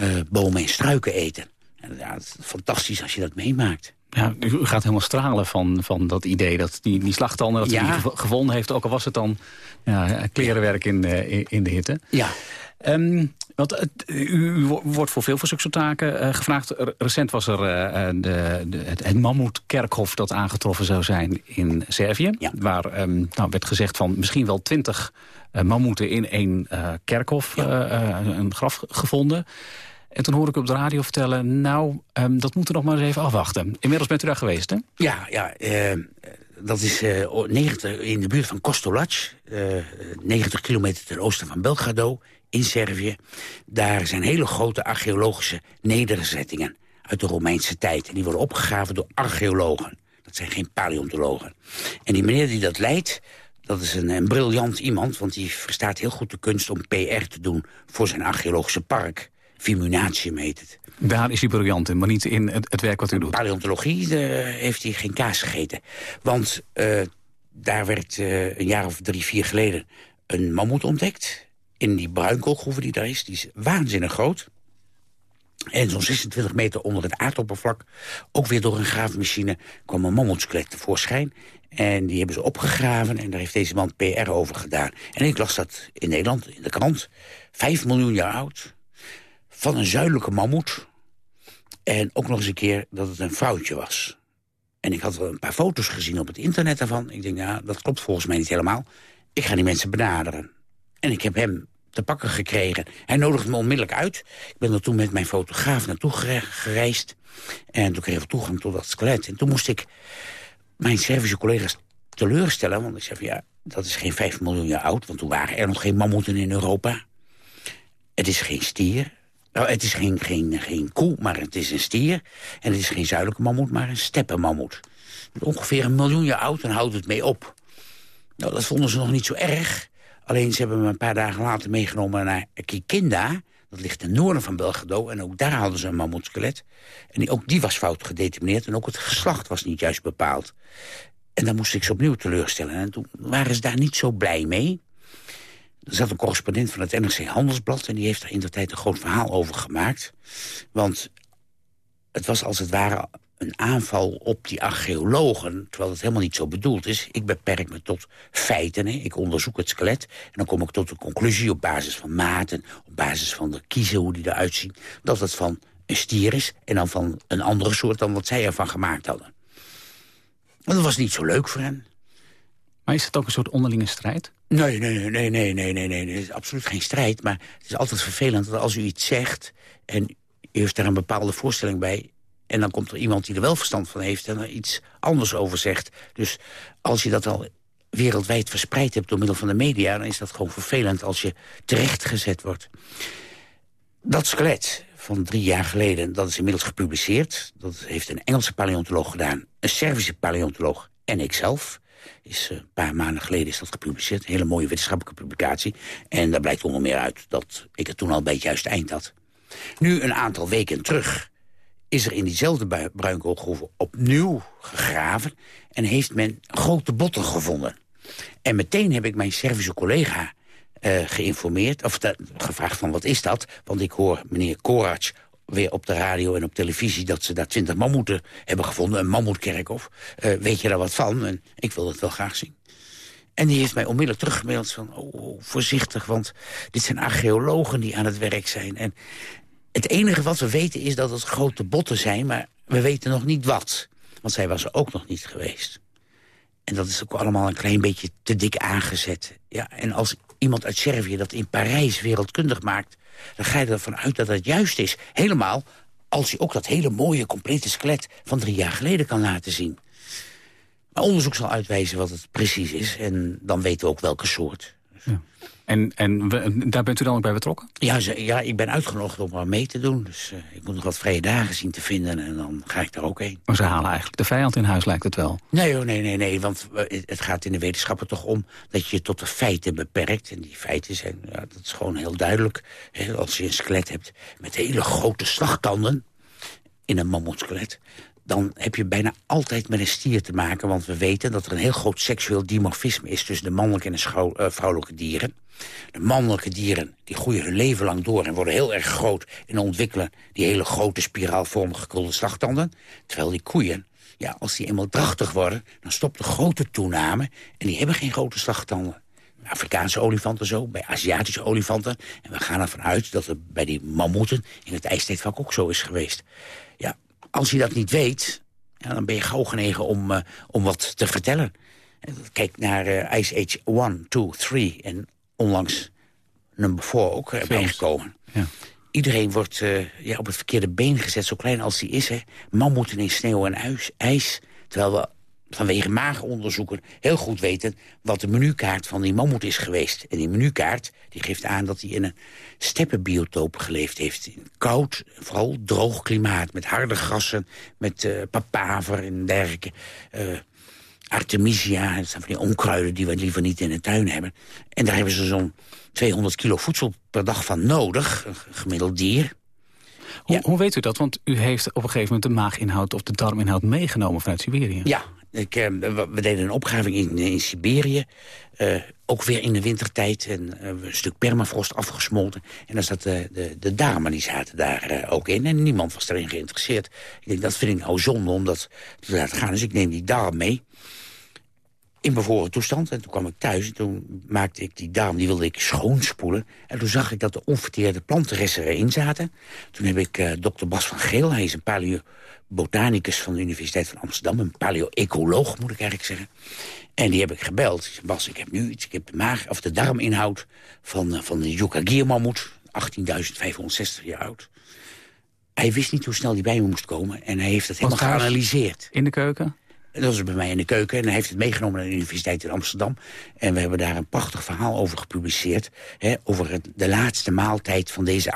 uh, bomen en struiken eten. En ja, het is fantastisch als je dat meemaakt. Ja, u gaat helemaal stralen van, van dat idee, dat die, die slagtanden dat ja. die gevonden heeft. Ook al was het dan ja, klerenwerk in, uh, in de hitte. Ja. Um, want u, wordt voor veel van zulke taken uh, gevraagd. Recent was er uh, de, de, het, het Mammoetkerkhof dat aangetroffen zou zijn in Servië. Ja. Waar um, nou, werd gezegd van misschien wel twintig uh, mammoeten in één kerkhof, ja. een graf gevonden. En toen hoorde ik op de radio vertellen, nou, um, dat moeten we nog maar eens even afwachten. Inmiddels bent u daar geweest, hè? Ja, ja dat is 90, in de buurt van Kostolac, 90 kilometer ten oosten van Belgrado in Servië. Daar zijn hele grote archeologische nederzettingen uit de Romeinse tijd. En die worden opgegraven door archeologen. Dat zijn geen paleontologen. En die meneer die dat leidt, dat is een, een briljant iemand... want die verstaat heel goed de kunst om PR te doen voor zijn archeologische park. Vimunatium heet het. Daar is hij briljant in, maar niet in het, het werk wat u doet. Paleontologie de, heeft hij geen kaas gegeten. Want uh, daar werd uh, een jaar of drie, vier geleden een mammoet ontdekt in die bruinkoolgroeven die daar is. Die is waanzinnig groot. En zo'n 26 meter onder het aardoppervlak... ook weer door een graafmachine kwam een mammoetskelet tevoorschijn. En die hebben ze opgegraven en daar heeft deze man PR over gedaan. En ik las dat in Nederland, in de krant. Vijf miljoen jaar oud. Van een zuidelijke mammoet. En ook nog eens een keer dat het een vrouwtje was. En ik had wel een paar foto's gezien op het internet daarvan. Ik denk, ja, dat klopt volgens mij niet helemaal. Ik ga die mensen benaderen. En ik heb hem te pakken gekregen. Hij nodigde me onmiddellijk uit. Ik ben er toen met mijn fotograaf naartoe gereisd. En toen kreeg ik toegang tot dat skelet. En toen moest ik mijn Servische collega's teleurstellen. Want ik zei van ja, dat is geen 5 miljoen jaar oud. Want toen waren er nog geen mammoeten in Europa. Het is geen stier. Nou, het is geen, geen, geen koe, maar het is een stier. En het is geen zuidelijke mammoet, maar een steppenmammoet. Ongeveer een miljoen jaar oud en houdt het mee op. Nou, dat vonden ze nog niet zo erg. Alleen ze hebben me een paar dagen later meegenomen naar Kikinda. Dat ligt ten noorden van Belgrado. En ook daar hadden ze een mammoetskelet. En ook die was fout gedetermineerd. En ook het geslacht was niet juist bepaald. En dan moest ik ze opnieuw teleurstellen. En toen waren ze daar niet zo blij mee. Er zat een correspondent van het NRC Handelsblad... en die heeft er in de tijd een groot verhaal over gemaakt. Want het was als het ware een aanval op die archeologen... terwijl het helemaal niet zo bedoeld is. Ik beperk me tot feiten. Hè. Ik onderzoek het skelet en dan kom ik tot de conclusie... op basis van maten, op basis van de kiezen, hoe die eruit zien... dat het van een stier is en dan van een andere soort... dan wat zij ervan gemaakt hadden. Maar dat was niet zo leuk voor hen. Maar is het ook een soort onderlinge strijd? Nee, nee, nee, nee, nee, nee, nee, nee. Het is absoluut geen strijd. Maar het is altijd vervelend dat als u iets zegt... en u heeft daar een bepaalde voorstelling bij... en dan komt er iemand die er wel verstand van heeft... en er iets anders over zegt. Dus als je dat al wereldwijd verspreid hebt door middel van de media... dan is dat gewoon vervelend als je terechtgezet wordt. Dat skelet van drie jaar geleden, dat is inmiddels gepubliceerd. Dat heeft een Engelse paleontoloog gedaan, een Servische paleontoloog en ikzelf. Is, eh, een paar maanden geleden is dat gepubliceerd. Een hele mooie wetenschappelijke publicatie. En daar blijkt onder meer uit dat ik het toen al bij het juiste eind had. Nu, een aantal weken terug, is er in diezelfde bruinkoolgroeven opnieuw gegraven... en heeft men grote botten gevonden. En meteen heb ik mijn Servische collega uh, geïnformeerd, of gevraagd van wat is dat? Want ik hoor meneer Korac weer op de radio en op televisie... dat ze daar twintig mammoeten hebben gevonden, een mammoetkerkhof. Uh, weet je daar wat van? En ik wil dat wel graag zien. En die heeft mij onmiddellijk teruggemaild van... Oh, oh, voorzichtig, want dit zijn archeologen die aan het werk zijn. En het enige wat we weten is dat het grote botten zijn... maar we weten nog niet wat. Want zij was er ook nog niet geweest. En dat is ook allemaal een klein beetje te dik aangezet. Ja, en als iemand uit Servië dat in Parijs wereldkundig maakt... dan ga je ervan uit dat het juist is. Helemaal als je ook dat hele mooie, complete skelet van drie jaar geleden kan laten zien. Maar onderzoek zal uitwijzen wat het precies is. En dan weten we ook welke soort. Ja. En, en daar bent u dan ook bij betrokken? Ja, ja ik ben uitgenodigd om er mee te doen. Dus uh, ik moet nog wat vrije dagen zien te vinden en dan ga ik daar ook heen. Maar ze halen eigenlijk de vijand in huis, lijkt het wel. Nee, nee, nee, nee, want eh, het gaat in de wetenschappen toch om... dat je je tot de feiten beperkt. En die feiten zijn, ja, dat is gewoon heel duidelijk. als je een skelet hebt met hele grote slagtanden in een mammoetskelet dan heb je bijna altijd met een stier te maken. Want we weten dat er een heel groot seksueel dimorfisme is... tussen de mannelijke en de uh, vrouwelijke dieren. De mannelijke dieren die groeien hun leven lang door... en worden heel erg groot en ontwikkelen die hele grote spiraalvormige gekrulde slagtanden. Terwijl die koeien, ja, als die eenmaal drachtig worden... dan stopt de grote toename en die hebben geen grote slagtanden. Afrikaanse olifanten zo, bij Aziatische olifanten. En we gaan ervan uit dat het bij die mammoeten in het ijstijdvak ook zo is geweest. Ja, als je dat niet weet, ja, dan ben je gauw genegen om, uh, om wat te vertellen. Kijk naar uh, Ice Age 1, 2, 3 en onlangs nummer 4 ook erbij gekomen. Ja. Iedereen wordt ja, op het verkeerde been gezet, zo klein als die is. Hè. Mammoeten in sneeuw en ijs, ijs. Terwijl we vanwege maagonderzoeken heel goed weten... wat de menukaart van die mammoet is geweest. En die menukaart die geeft aan dat hij in een steppenbiotoop geleefd heeft. In koud, vooral droog klimaat, met harde grassen... met uh, papaver en dergelijke... Uh, Artemisia, dat zijn van die onkruiden die we liever niet in de tuin hebben. En daar hebben ze zo'n 200 kilo voedsel per dag van nodig, een gemiddeld dier. Hoe, hoe, weet u dat? Want u heeft op een gegeven moment de maaginhoud of de darminhoud meegenomen vanuit Siberië. Ja, ik, eh, we deden een opgraving in, in Siberië. Uh, ook weer in de wintertijd. En uh, een stuk permafrost afgesmolten. En dan zat de, de, de darmen, die zaten daar ook in. En niemand was erin geïnteresseerd. Ik denk, dat vind ik nou zonde om dat te laten gaan. Dus ik neem die darm mee in bevroren toestand. En toen kwam ik thuis en toen maakte ik die darm, die wilde ik schoonspoelen. En toen zag ik dat de onverteerde plantenresten erin zaten. Toen heb ik uh, dokter Bas van Geel, hij is een paleobotanicus van de Universiteit van Amsterdam. Een paleo-ecoloog, moet ik eigenlijk zeggen. En die heb ik gebeld. Ik zei, Bas, ik heb nu iets, ik heb de, maag, of de darminhoud van, uh, van de Yukagir-mammoet. 18.560 jaar oud. Hij wist niet hoe snel hij bij me moest komen. En hij heeft het helemaal geanalyseerd. In de keuken? Dat was bij mij in de keuken. En hij heeft het meegenomen naar de Universiteit in Amsterdam. En we hebben daar een prachtig verhaal over gepubliceerd. Hè, over de laatste maaltijd van deze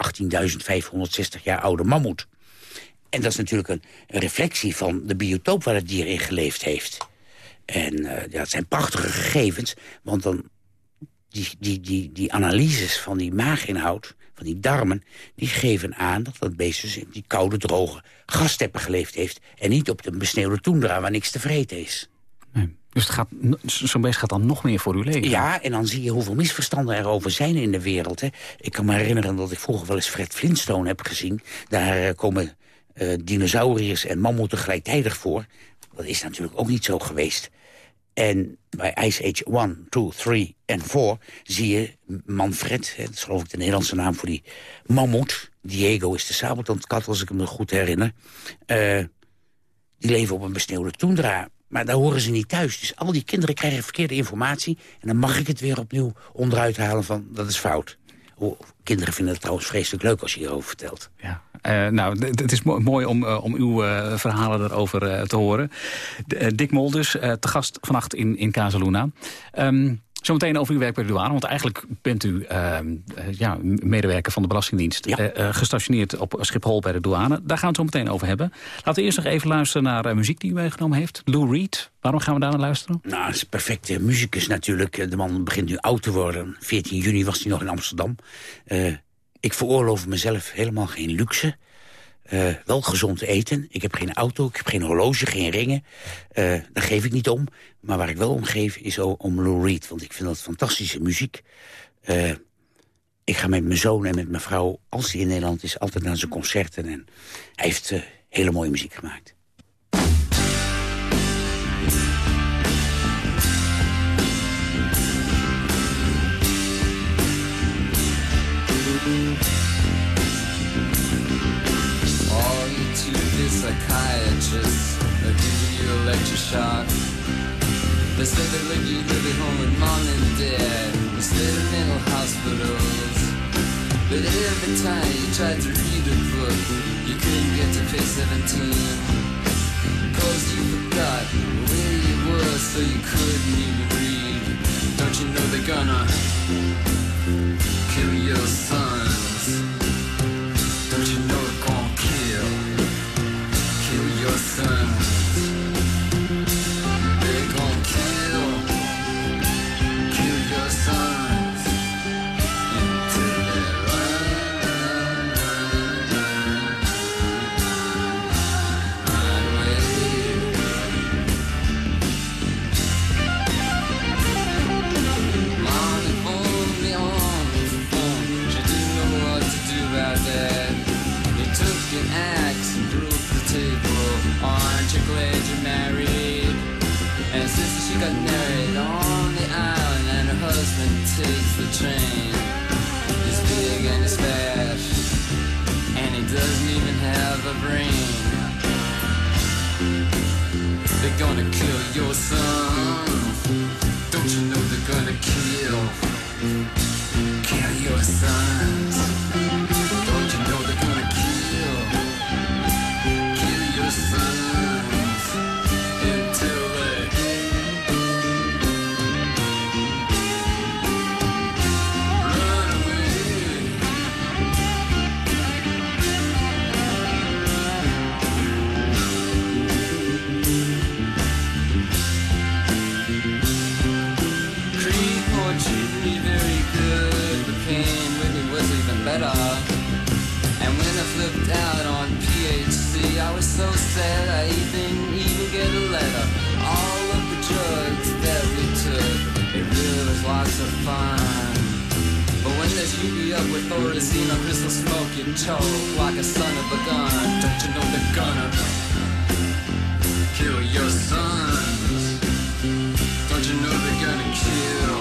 18.560 jaar oude mammoet. En dat is natuurlijk een, reflectie van de biotoop waar het dier in geleefd heeft. En ja, het zijn prachtige gegevens, want dan die, die, die, die analyses van die maaginhoud, van die darmen... die geven aan dat dat beest dus in die koude, droge gassteppen geleefd heeft... en niet op de besneeuwde toendra waar niks te vreten is. Nee. Dus zo'n beest gaat dan nog meer voor u leven? Ja, en dan zie je hoeveel misverstanden er over zijn in de wereld. Hè. Ik kan me herinneren dat ik vroeger wel eens Fred Flintstone heb gezien. Daar uh, komen uh, dinosauriërs en mammoeten gelijktijdig voor. Dat is natuurlijk ook niet zo geweest. En bij Ice Age 1, 2, 3 en 4 zie je Manfred... dat is geloof ik de Nederlandse naam voor die mammoet. Diego is de sabeltandkat, als ik me goed herinner. Uh, die leven op een besneeuwde toendra. Maar daar horen ze niet thuis. Dus al die kinderen krijgen verkeerde informatie... en dan mag ik het weer opnieuw onderuit halen van dat is fout. Kinderen vinden het trouwens vreselijk leuk als je hierover vertelt. Ja. Uh, nou, het is mooi om, uh, om uw uh, verhalen daarover te horen. Dick Molders, te gast vannacht in, in Casaluna. Um, Zometeen over uw werk bij de douane, want eigenlijk bent u ehm, ja, medewerker van de Belastingdienst. Ja. gestationeerd op Schiphol bij de douane. Daar gaan we het zo meteen over hebben. Laten we eerst nog even luisteren naar muziek die u meegenomen heeft. Lou Reed, waarom gaan we daar naar luisteren? Nou, dat is perfecte muzikus natuurlijk. De man begint nu oud te worden. 14 juni was hij nog in Amsterdam. Ik veroorloof mezelf helemaal geen luxe. Uh, wel gezond eten. Ik heb geen auto, ik heb geen horloge, geen ringen. Uh, daar geef ik niet om. Maar waar ik wel om geef is om Lou Reed. Want ik vind dat fantastische muziek. Uh, ik ga met mijn zoon en met mijn vrouw, als hij in Nederland is... altijd naar zijn concerten. En hij heeft hele mooie muziek gemaakt. Psychiatrists are giving you electroshock. They say they live you live at home with mom and dad instead of mental hospitals. But every time you tried to read a book, you couldn't get to page 17. Cause you forgot where you were, so you couldn't even read. Don't you know they're gonna kill your sons? Don't you know up with Thorazine or crystal smoke, you choke like a son of a gun. Don't you know they're gonna kill your sons? Don't you know they're gonna kill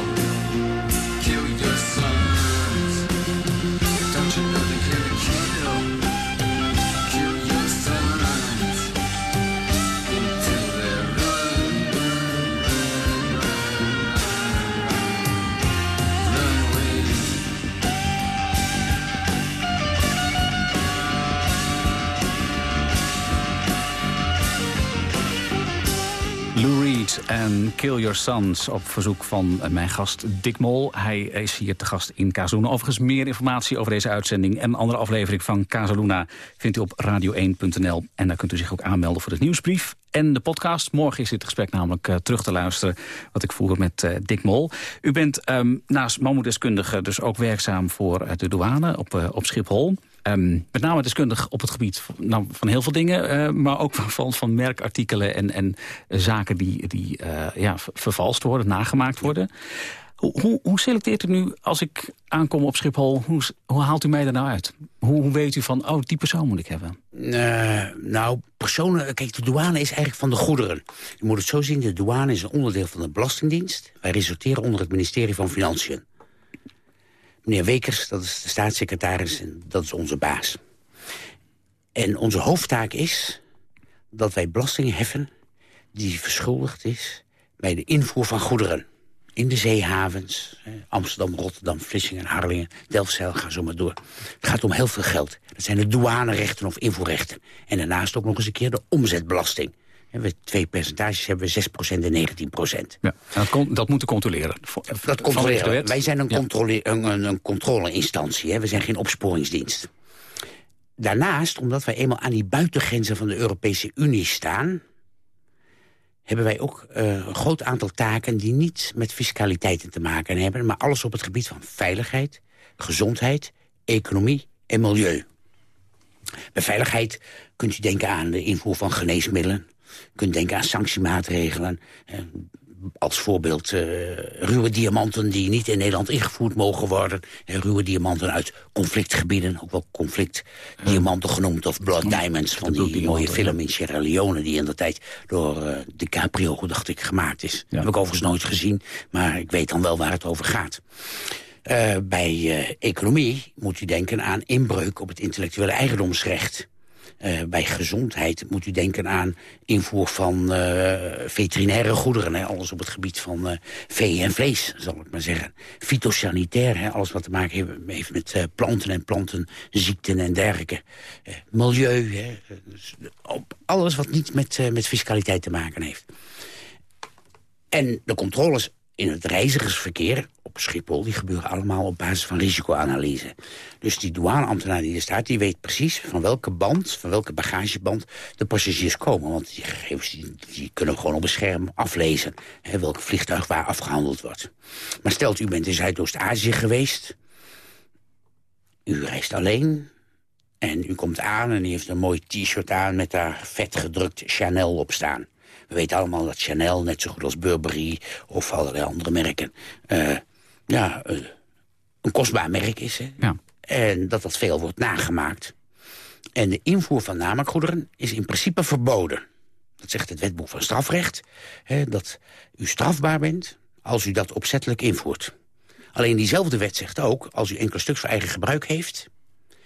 en Kill Your Sons op verzoek van mijn gast Dick Mol. Hij is hier te gast in Casaluna. Overigens meer informatie over deze uitzending en andere aflevering van Casaluna vindt u op radio1.nl. En daar kunt u zich ook aanmelden voor de nieuwsbrief en de podcast. Morgen is dit gesprek namelijk uh, terug te luisteren... wat ik voer met uh, Dick Mol. U bent um, naast mammoedeskundige dus ook werkzaam voor de douane op, op Schiphol. Um, met name deskundig op het gebied van, nou, van heel veel dingen... maar ook van, van merkartikelen en, en zaken die, die ja, vervalst worden, nagemaakt worden. Hoe, hoe, selecteert u nu, als ik aankom op Schiphol, hoe, hoe haalt u mij er nou uit? Hoe, hoe, weet u van, oh, die persoon moet ik hebben? Uh, nou, personen, kijk, de douane is eigenlijk van de goederen. Je moet het zo zien, de douane is een onderdeel van de Belastingdienst. Wij resorteren onder het ministerie van Financiën. Meneer Wekers, dat is de staatssecretaris en dat is onze baas. En onze hoofdtaak is dat wij belastingen heffen die verschuldigd is bij de invoer van goederen in de zeehavens. Amsterdam, Rotterdam, Vlissingen, Harlingen, Delfzijl, ga zo maar door. Het gaat om heel veel geld. Dat zijn de douanerechten of invoerrechten. En daarnaast ook nog eens een keer de omzetbelasting. We twee percentages hebben we 6% en 19%. Ja, dat, dat moeten controleren. Dat controleren. Wij zijn een, controle, een, een controleinstantie. Hè. We zijn geen opsporingsdienst. Daarnaast, omdat wij eenmaal aan die buitengrenzen van de Europese Unie staan hebben wij ook uh, een groot aantal taken... die niet met fiscaliteiten te maken hebben... maar alles op het gebied van veiligheid, gezondheid, economie en milieu. Bij veiligheid kunt u denken aan de invoer van geneesmiddelen... kunt denken aan sanctiemaatregelen als voorbeeld uh, ruwe diamanten die niet in Nederland ingevoerd mogen worden. Uh, ruwe diamanten uit conflictgebieden, ook wel conflictdiamanten genoemd... of blood diamonds van die mooie film in Sierra Leone... die in de tijd door uh, DiCaprio, dacht ik, gemaakt is. Heb ik overigens nooit gezien, maar ik weet dan wel waar het over gaat. Uh, bij economie moet u denken aan inbreuk op het intellectuele eigendomsrecht... Uh, bij gezondheid moet u denken aan invoer van uh, veterinaire goederen. Hè, alles op het gebied van uh, vee en vlees, zal ik maar zeggen. Fytosanitair, hè, alles wat te maken heeft met planten en plantenziekten en dergelijke. milieu, hè, dus alles wat niet met, met fiscaliteit te maken heeft. En de controles in het reizigersverkeer op Schiphol... die gebeuren allemaal op basis van risicoanalyse. Dus die douaneambtenaar die er staat... die weet precies van welke band, van welke bagageband de passagiers komen. Want die gegevens die, kunnen gewoon op een scherm aflezen... Hè, welk vliegtuig waar afgehandeld wordt. Maar stelt u bent in Zuidoost-Azië geweest... u reist alleen... En u komt aan en u heeft een mooi t-shirt aan met daar vet gedrukt Chanel op staan. We weten allemaal dat Chanel, net zo goed als Burberry of allerlei andere merken... Uh, ja, uh, een kostbaar merk is. Hè? Ja. En dat dat veel wordt nagemaakt. En de invoer van namaakgoederen is in principe verboden. Dat zegt het wetboek van strafrecht. Hè, dat u strafbaar bent als u dat opzettelijk invoert. Alleen diezelfde wet zegt ook, als u enkel stuk voor eigen gebruik heeft...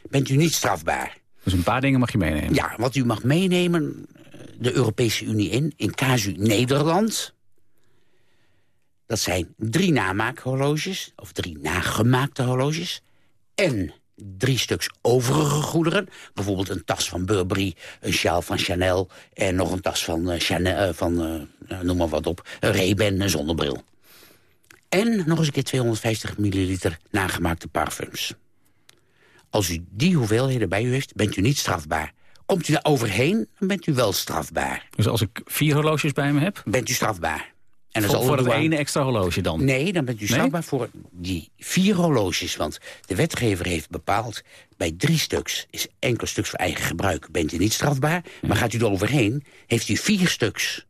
bent u niet strafbaar. Dus een paar dingen mag je meenemen? Ja, wat u mag meenemen, de Europese Unie in, in casu Nederland. Dat zijn drie namaakhorloges, of drie nagemaakte horloges... en drie stuks overige goederen. Bijvoorbeeld een tas van Burberry, een sjaal van Chanel... en nog een tas van, uh, Chanel, uh, van uh, noem maar wat op, een Ray-Ban, een zonnebril. En nog eens een keer 250 milliliter nagemaakte parfums. Als u die hoeveelheden bij u heeft, bent u niet strafbaar. Komt u daar overheen, dan bent u wel strafbaar. Dus als ik vier horloges bij me heb? Bent u strafbaar. En voor, voor het ene extra horloge dan? Nee, dan bent u strafbaar voor die vier horloges. Want de wetgever heeft bepaald... bij drie stuks is enkel stuks voor eigen gebruik... bent u niet strafbaar. Maar gaat u er overheen, heeft u vier stuks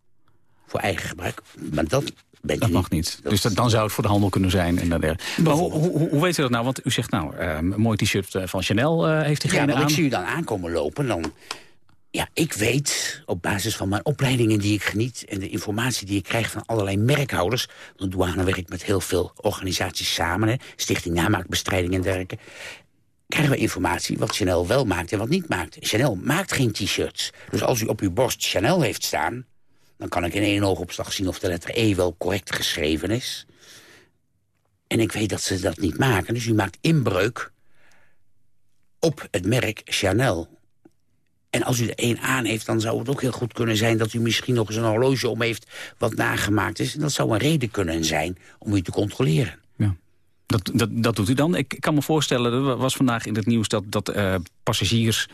voor eigen gebruik. Maar dat dat mag niet. dus dan zou het voor de handel kunnen zijn. En maar hoe, hoe, hoe, weet u dat nou? Want u zegt nou, uh, een mooi t-shirt eh, van Chanel uh, heeft diegene ja, aan. ik zie u dan aankomen lopen, dan... Ja, ik weet op basis van mijn opleidingen die ik geniet... en de informatie die ik krijg van allerlei merkhouders... de douane werkt met heel veel organisaties samen... Hè, Stichting Namaakbestrijding en dergelijke krijgen we informatie wat Chanel wel maakt en wat niet maakt. Chanel maakt geen t-shirts. Dus als u op uw borst Chanel heeft staan dan kan ik in één oogopslag zien of de letter E wel correct geschreven is. En ik weet dat ze dat niet maken. Dus u maakt inbreuk op het merk Chanel. En als u er één aan heeft, dan zou het ook heel goed kunnen zijn... dat u misschien nog eens een horloge om heeft wat nagemaakt is. En dat zou een reden kunnen zijn om u te controleren. Ja. Dat, dat, dat doet u dan. Ik kan me voorstellen, er was vandaag in het nieuws... dat, dat uh, passagiers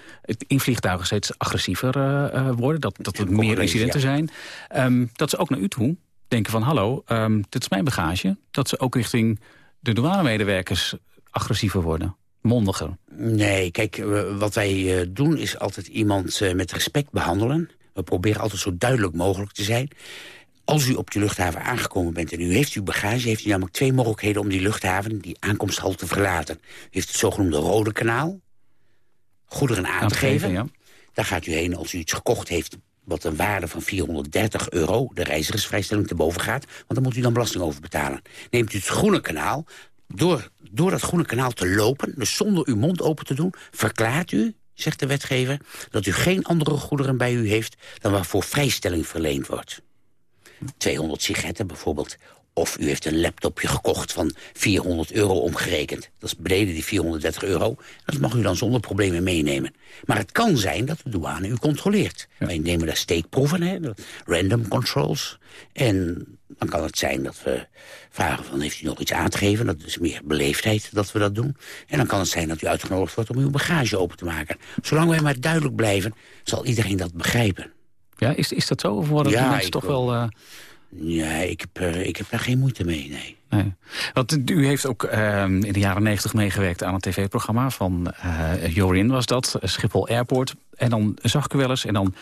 in vliegtuigen steeds agressiever uh, worden. Dat, dat er meer incidenten zijn. Um, dat ze ook naar u toe denken van... hallo, um, dit is mijn bagage. Dat ze ook richting de douanemedewerkers agressiever worden mondiger? Nee, kijk, wat wij doen is altijd iemand met respect behandelen. We proberen altijd zo duidelijk mogelijk te zijn. Als u op die luchthaven aangekomen bent en u heeft uw bagage... heeft u namelijk twee mogelijkheden om die luchthaven, die aankomsthal te verlaten. U heeft het zogenoemde rode kanaal, goederen aan te geven. Ja. Daar gaat u heen als u iets gekocht heeft wat een waarde van 430 euro, de reizigersvrijstelling, te boven gaat. Want dan moet u dan belasting over betalen. Neemt u het groene kanaal, door, door dat groene kanaal te lopen, dus zonder uw mond open te doen... verklaart u, zegt de wetgever, dat u geen andere goederen bij u heeft... dan waarvoor vrijstelling verleend wordt. 200 sigaretten bijvoorbeeld. Of u heeft een laptopje gekocht van 400 euro omgerekend. Dat is beneden die 430 euro. Dat mag u dan zonder problemen meenemen. Maar het kan zijn dat de douane u controleert. Wij nemen daar steekproeven, hè, random controls. En dan kan het zijn dat we vragen van heeft u nog iets aan te geven. Dat is meer beleefdheid dat we dat doen. En dan kan het zijn dat u uitgenodigd wordt om uw bagage open te maken. Zolang wij maar duidelijk blijven, zal iedereen dat begrijpen. Ja, is, is dat zo? Of worden ja, mensen toch wel... Uh... Ja, ik heb, ik heb daar geen moeite mee, nee. nee. Want u heeft ook uh, in de jaren negentig meegewerkt aan een tv-programma van uh, Jorin was dat, Schiphol Airport. En dan zag ik u wel eens en dan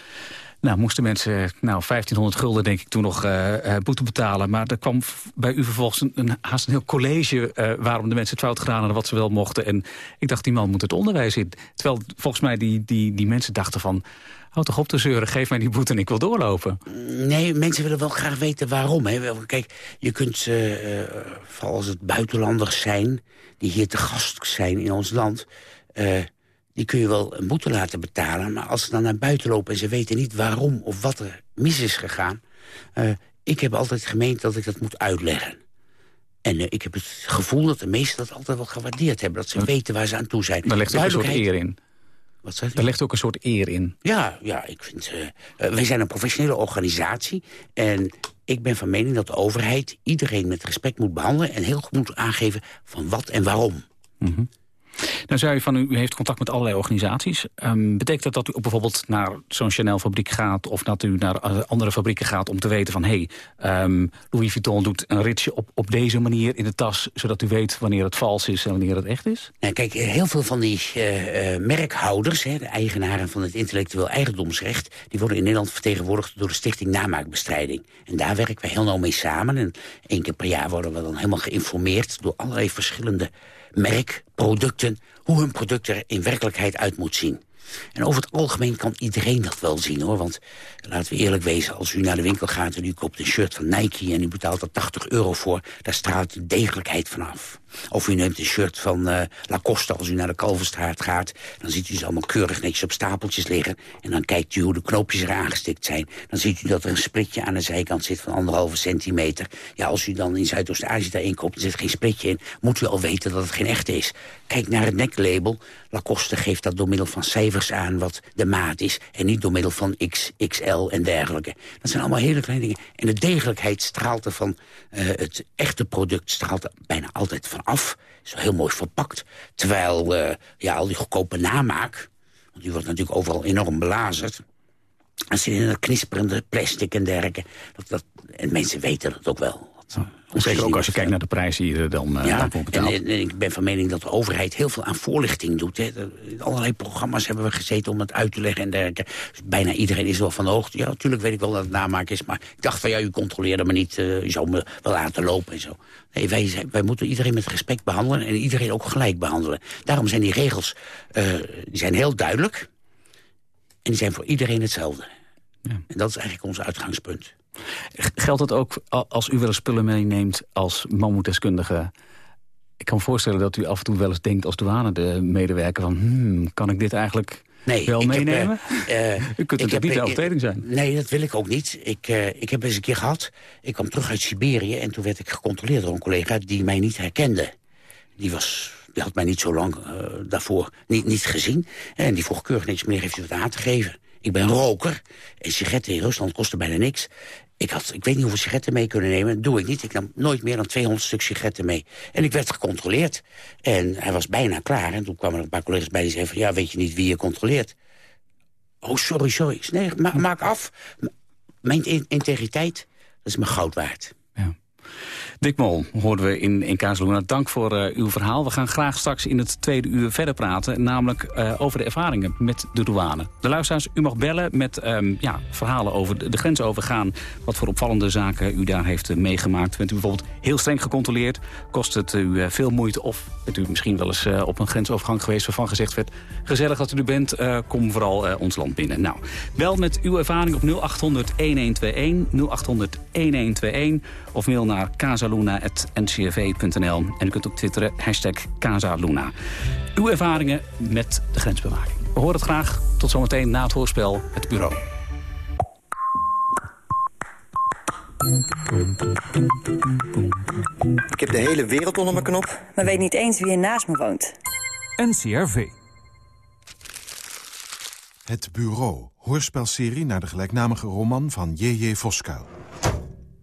nou, moesten mensen nou, 1500 gulden denk ik toen nog uh, boete betalen. Maar er kwam bij u vervolgens een, haast een heel college... Uh, waarom de mensen het fout gedaan hadden wat ze wel mochten. En ik dacht, die man moet het onderwijs in. Terwijl volgens mij die, die, die mensen dachten van... Houd toch op te zeuren, geef mij die boete en ik wil doorlopen. Nee, mensen willen wel graag weten waarom. Hè. Kijk, je kunt, uh, vooral als het buitenlanders zijn... die hier te gast zijn in ons land... Die kun je wel een boete laten betalen. Maar als ze dan naar buiten lopen en ze weten niet waarom of wat er mis is gegaan... Uh, ik heb altijd gemeend dat ik dat moet uitleggen. En uh, ik heb het gevoel dat de meesten dat altijd wel gewaardeerd hebben. Dat ze weten waar ze aan toe zijn. Daar ligt ook een soort eer in. Wat zegt Daar ligt ook een soort eer in. Ja, ja ik vind... Uh, wij zijn een professionele organisatie. En ik ben van mening dat de overheid iedereen met respect moet behandelen... en heel goed moet aangeven van wat en waarom. Mm -hmm. Nou zei u van, u heeft contact met allerlei organisaties. Um, betekent dat dat u bijvoorbeeld naar zo'n Chanel-fabriek gaat... of dat u naar eh, andere fabrieken gaat om te weten van... hé, hey, um, Louis Vuitton doet een ritje op, op deze manier in de tas... zodat u weet wanneer het vals is en wanneer het echt is? Nou, kijk, heel veel van die uh, uh, merkhouders... Hè, de eigenaren van het intellectueel eigendomsrecht... die worden in Nederland vertegenwoordigd door de Stichting Namaakbestrijding. En daar werken wij heel nauw mee samen. En één keer per jaar worden we dan helemaal geïnformeerd... door allerlei verschillende merkproducten... hoe hun product er in werkelijkheid uit moet zien. En over het algemeen kan iedereen dat wel zien, hoor. Want laten we eerlijk wezen, als u naar de winkel gaat... en u koopt een shirt van Nike en u betaalt er 80 euro voor... daar straalt de degelijkheid vanaf. Of u neemt een shirt van uh, Lacoste als u naar de Kalverstraat gaat... dan ziet u ze allemaal keurig netjes op stapeltjes liggen... en dan kijkt u hoe de knoopjes er aangestikt zijn. Dan ziet u dat er een splitje aan de zijkant zit van anderhalve centimeter. Ja, als u dan in Zuidoost-Azië daarin koopt en zit geen splitje in... moet u al weten dat het geen echte is. Kijk naar het neklabel. Lacoste geeft dat door middel van cijfers aan wat de maat is... en niet door middel van XXL en dergelijke. Dat zijn allemaal hele kleine dingen. En de degelijkheid straalt er van uh, het echte product straalt er bijna altijd van af. Is heel mooi verpakt. Terwijl uh, ja, al die goedkope namaak... want die wordt natuurlijk overal enorm belazerd... En zit in dat knisperende plastic en dergelijke. Dat, dat, en mensen weten dat ook wel. Zeker ook als je kijkt naar de prijzen die je dan uh, ja, en, en, ik ben van mening dat de overheid heel veel aan voorlichting doet. Hè. Allerlei programma's hebben we gezeten om het uit te leggen en dergelijke. Dus bijna iedereen is wel van de hoogte. Ja, natuurlijk weet ik wel dat het namaak is. Maar ik dacht van ja, u controleerde me niet. Uh, u zou me wel laten lopen en zo. Nee, wij, wij moeten iedereen met respect behandelen en iedereen ook gelijk behandelen. Daarom zijn die regels uh, die zijn heel duidelijk. En die zijn voor iedereen hetzelfde. Ja. En dat is eigenlijk ons uitgangspunt. Geldt het ook als u wel eens spullen meeneemt als mammoetdeskundige? Ik kan me voorstellen dat u af en toe wel eens denkt als douane de medewerker van... Hmm, kan ik dit eigenlijk nee, wel meenemen? Heb, uh, u kunt het niet overtreding zijn. Nee, dat wil ik ook niet. Ik, uh, ik heb eens een keer gehad, ik kwam terug uit Siberië... en toen werd ik gecontroleerd door een collega die mij niet herkende. Die was die had mij niet zo lang uh, daarvoor niet, niet gezien. En die vroeg keurig niks meer, heeft u wat aan te geven? Ik ben roker en sigaretten in Rusland kosten bijna niks. Ik, had, ik weet niet hoeveel sigaretten mee kunnen nemen. Dat doe ik niet. Ik nam nooit meer dan 200 stuk sigaretten mee. En ik werd gecontroleerd. En hij was bijna klaar. En toen kwamen er een paar collega's bij die zeiden van... ja, weet je niet wie je controleert? Oh, sorry, sorry. Nee, ma maak af. Mijn integriteit, dat is me goud waard. Dick Mol hoorden we in, in. Dank voor uh, uw verhaal. We gaan graag straks in het tweede uur verder praten. Namelijk uh, over de ervaringen met de douane. De luisteraars, u mag bellen met um, ja, verhalen over de, grens overgaan. Wat voor opvallende zaken u daar heeft uh, meegemaakt. Bent u bijvoorbeeld heel streng gecontroleerd? Kost het u veel moeite? Of bent u misschien wel eens op een grensovergang geweest... waarvan gezegd werd, gezellig dat u er bent, kom vooral ons land binnen. Nou, bel met uw ervaring op 0800-1121, 0800-1121... of mail naar Kazeluna casaluna.ncrv.nl. En u kunt ook twitteren, hashtag Casaluna. Uw ervaringen met de grensbewaking. We horen het graag. Tot zometeen na het hoorspel, het bureau. Ik heb de hele wereld onder mijn knop. Maar weet niet eens wie er naast me woont. NCRV. Het Bureau, hoorspelserie naar de gelijknamige roman van J.J. Voskuil.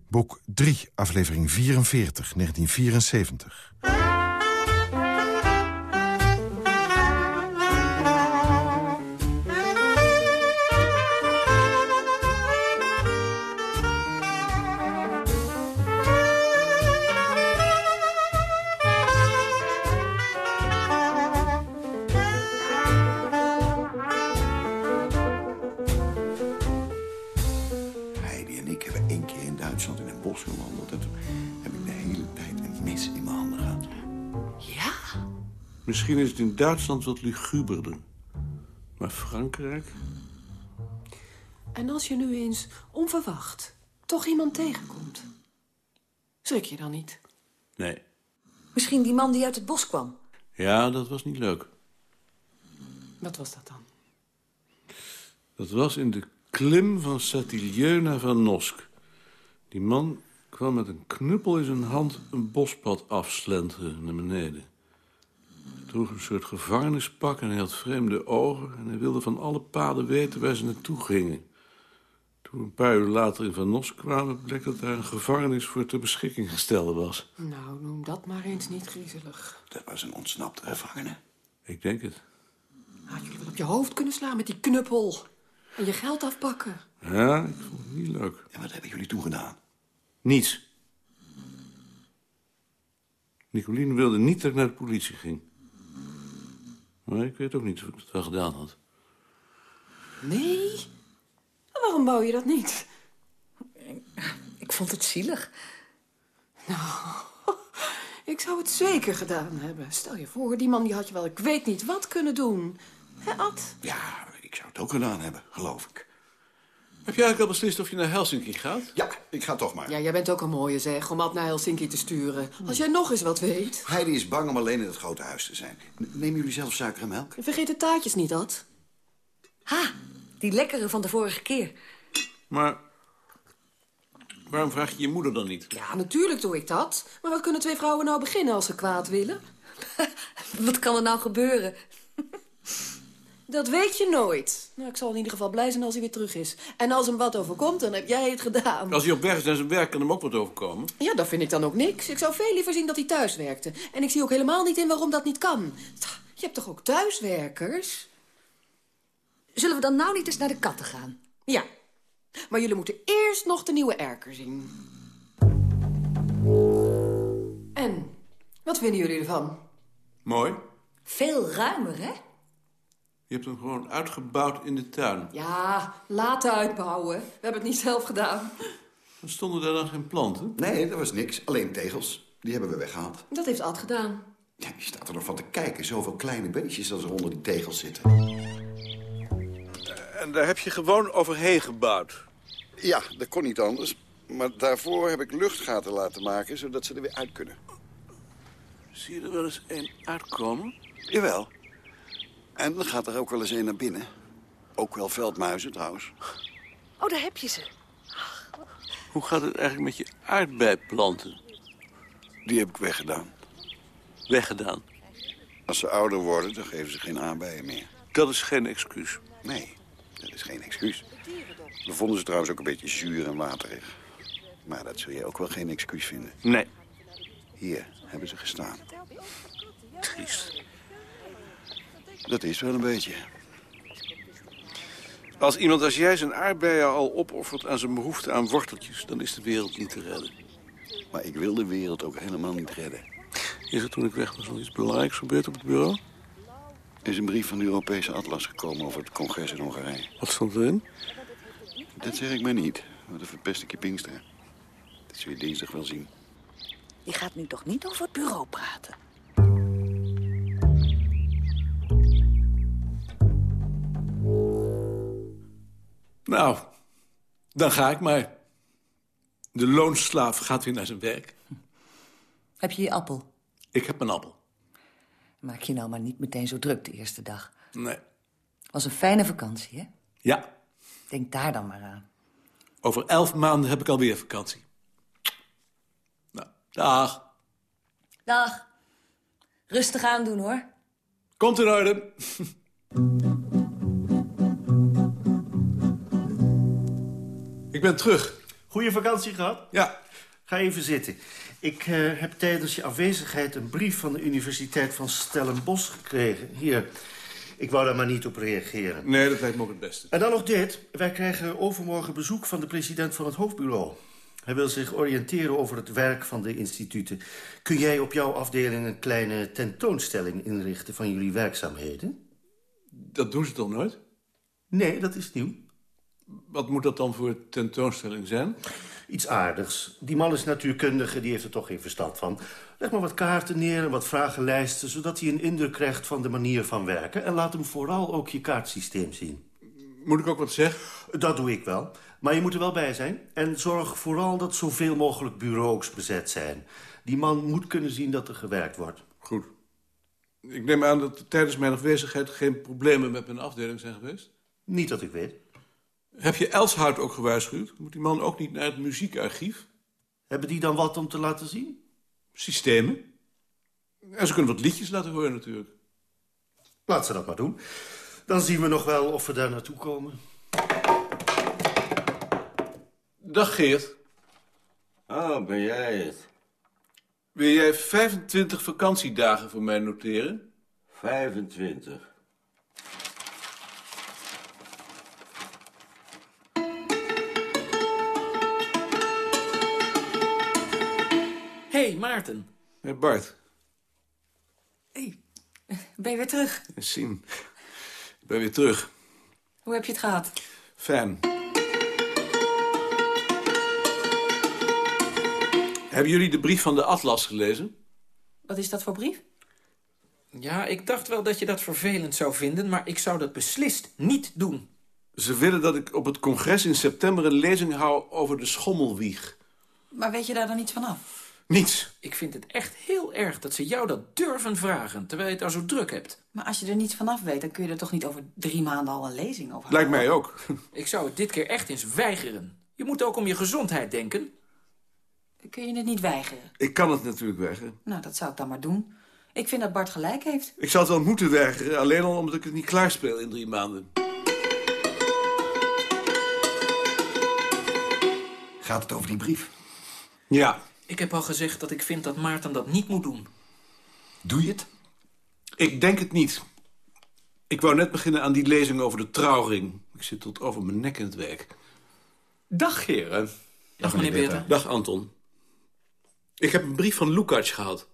Boek 3, aflevering 44, 1974. Misschien is het in Duitsland wat luguberder. Maar Frankrijk... En als je nu eens onverwacht toch iemand tegenkomt... schrik je dan niet? Nee. Misschien die man die uit het bos kwam? Ja, dat was niet leuk. Wat was dat dan? Dat was in de klim van Satilieu naar Van Nosk. Die man kwam met een knuppel in zijn hand een bospad afslenteren naar beneden droeg een soort gevangenispak en hij had vreemde ogen... en hij wilde van alle paden weten waar ze naartoe gingen. Toen we een paar uur later in Van Nos kwamen... bleek dat daar een gevangenis voor ter beschikking gesteld was. Nou, noem dat maar eens niet griezelig. Dat was een ontsnapte gevangene. Ik denk het. Had jullie wel op je hoofd kunnen slaan met die knuppel. En je geld afpakken. Ja, ik vond het niet leuk. En wat hebben jullie toegedaan? Niets. Nicoline wilde niet dat ik naar de politie ging. Maar ik weet ook niet of ik het wel gedaan had. Nee? Waarom wou je dat niet? Ik vond het zielig. Nou, ik zou het zeker gedaan hebben. Stel je voor, die man die had je wel ik weet niet wat kunnen doen. Hé, Ad? Ja, ik zou het ook gedaan hebben, geloof ik. Heb jij eigenlijk al beslist of je naar Helsinki gaat? Ja, ik ga toch maar. Ja, jij bent ook een mooie zeg, om Ad naar Helsinki te sturen. Als jij nog eens wat weet. Heidi is bang om alleen in het grote huis te zijn. Nemen jullie zelf suiker en melk? Vergeet de taartjes niet, Ad. Ha, die lekkere van de vorige keer. Maar waarom vraag je je moeder dan niet? Ja, natuurlijk doe ik dat. Maar wat kunnen twee vrouwen nou beginnen als ze kwaad willen? wat kan er nou gebeuren? Dat weet je nooit. Nou, ik zal in ieder geval blij zijn als hij weer terug is. En als hem wat overkomt, dan heb jij het gedaan. Als hij op weg is naar zijn werk, kan hem ook wat overkomen. Ja, dat vind ik dan ook niks. Ik zou veel liever zien dat hij thuis werkte. En ik zie ook helemaal niet in waarom dat niet kan. Je hebt toch ook thuiswerkers? Zullen we dan nou niet eens naar de katten gaan? Ja. Maar jullie moeten eerst nog de nieuwe erker zien. En, wat vinden jullie ervan? Mooi. Veel ruimer, hè? Je hebt hem gewoon uitgebouwd in de tuin. Ja, laten uitbouwen. We hebben het niet zelf gedaan. Stonden daar dan geen planten? Nee, dat was niks. Alleen tegels. Die hebben we weggehaald. Dat heeft Ad gedaan. Ja, je staat er nog van te kijken. Zoveel kleine beestjes als er onder die tegels zitten. En daar heb je gewoon overheen gebouwd? Ja, dat kon niet anders. Maar daarvoor heb ik luchtgaten laten maken, zodat ze er weer uit kunnen. Zie je er wel eens een uitkomen? Jawel. En dan gaat er ook wel eens een naar binnen. Ook wel veldmuizen trouwens. Oh, daar heb je ze. Hoe gaat het eigenlijk met je aardbeiplanten? Die heb ik weggedaan. Weggedaan? Als ze ouder worden, dan geven ze geen aanbijen meer. Dat is geen excuus. Nee, dat is geen excuus. We vonden ze trouwens ook een beetje zuur en waterig. Maar dat zul je ook wel geen excuus vinden. Nee. Hier hebben ze gestaan. Triest. Dat is wel een beetje. Als iemand als jij zijn aardbeien al opoffert aan zijn behoefte aan worteltjes... dan is de wereld niet te redden. Maar ik wil de wereld ook helemaal niet redden. Is er toen ik weg was nog iets belangrijks gebeurd op het bureau? Er is een brief van de Europese Atlas gekomen over het congres in Hongarije. Wat stond erin? Dat zeg ik maar niet. Wat een verpeste keer Pinkster. Dat zul je dinsdag wel zien. Je gaat nu toch niet over het bureau praten? Nou, dan ga ik maar. De loonslaaf gaat weer naar zijn werk. Heb je je appel? Ik heb mijn appel. Maak je nou maar niet meteen zo druk de eerste dag. Nee. Was een fijne vakantie, hè? Ja, Denk daar dan maar aan. over elf maanden heb ik alweer vakantie. Nou, dag. Dag. Rustig aan doen, hoor. Komt in orde. ik ben terug. Goeie vakantie gehad? Ja. Ga even zitten. Ik eh, heb tijdens je afwezigheid een brief van de Universiteit van Stellenbosch gekregen. Hier, ik wou daar maar niet op reageren. Nee, dat lijkt me ook het beste. En dan nog dit. Wij krijgen overmorgen bezoek van de president van het hoofdbureau. Hij wil zich oriënteren over het werk van de instituten. Kun jij op jouw afdeling een kleine tentoonstelling inrichten van jullie werkzaamheden? Dat doen ze toch nooit? Nee, dat is nieuw. Wat moet dat dan voor tentoonstelling zijn? Iets aardigs. Die man is natuurkundige, die heeft er toch geen verstand van. Leg maar wat kaarten neer en wat vragenlijsten... zodat hij een indruk krijgt van de manier van werken. En laat hem vooral ook je kaartsysteem zien. Moet ik ook wat zeggen? Dat doe ik wel. Maar je moet er wel bij zijn. En zorg vooral dat zoveel mogelijk bureaus bezet zijn. Die man moet kunnen zien dat er gewerkt wordt. Goed. Ik neem aan dat er tijdens mijn afwezigheid geen problemen met mijn afdeling zijn geweest. Niet dat ik weet. Heb je Elshout ook gewaarschuwd? Moet die man ook niet naar het muziekarchief? Hebben die dan wat om te laten zien? Systemen. En ze kunnen wat liedjes laten horen natuurlijk. Laat ze dat maar doen. Dan zien we nog wel of we daar naartoe komen. Dag Geert. Oh, ben jij het? Wil jij 25 vakantiedagen voor mij noteren? 25. Hey, Maarten. Hey Bart. Ben je weer terug? Sien. Ik ben weer terug. Hoe heb je het gehad? Fijn. Hebben jullie de brief van de Atlas gelezen? Wat is dat voor brief? Ja, ik dacht wel dat je dat vervelend zou vinden, maar ik zou dat beslist niet doen. Ze willen dat ik op het congres in september een lezing hou over de schommelwieg. Maar weet je daar dan iets van af? Niets. Ik vind het echt heel erg dat ze jou dat durven vragen, terwijl je het al zo druk hebt. Maar als je er niets van af weet, dan kun je er toch niet over drie maanden al een lezing over Lijkt mij ook. Ik zou het dit keer echt eens weigeren. Je moet ook om je gezondheid denken. Kun je het niet weigeren? Ik kan het natuurlijk weigeren. Nou, dat zou ik dan maar doen. Ik vind dat Bart gelijk heeft. Ik zou het wel moeten weigeren, alleen al omdat ik het niet klaarspeel in drie maanden. Gaat het over die brief? Ja. Ik heb al gezegd dat ik vind dat Maarten dat niet moet doen. Doe je het? Ik denk het niet. Ik wou net beginnen aan die lezing over de trouwring. Ik zit tot over mijn nek in het werk. Dag, heren. Dag, meneer Beerta. Dag, Anton. Ik heb een brief van Lukács gehad.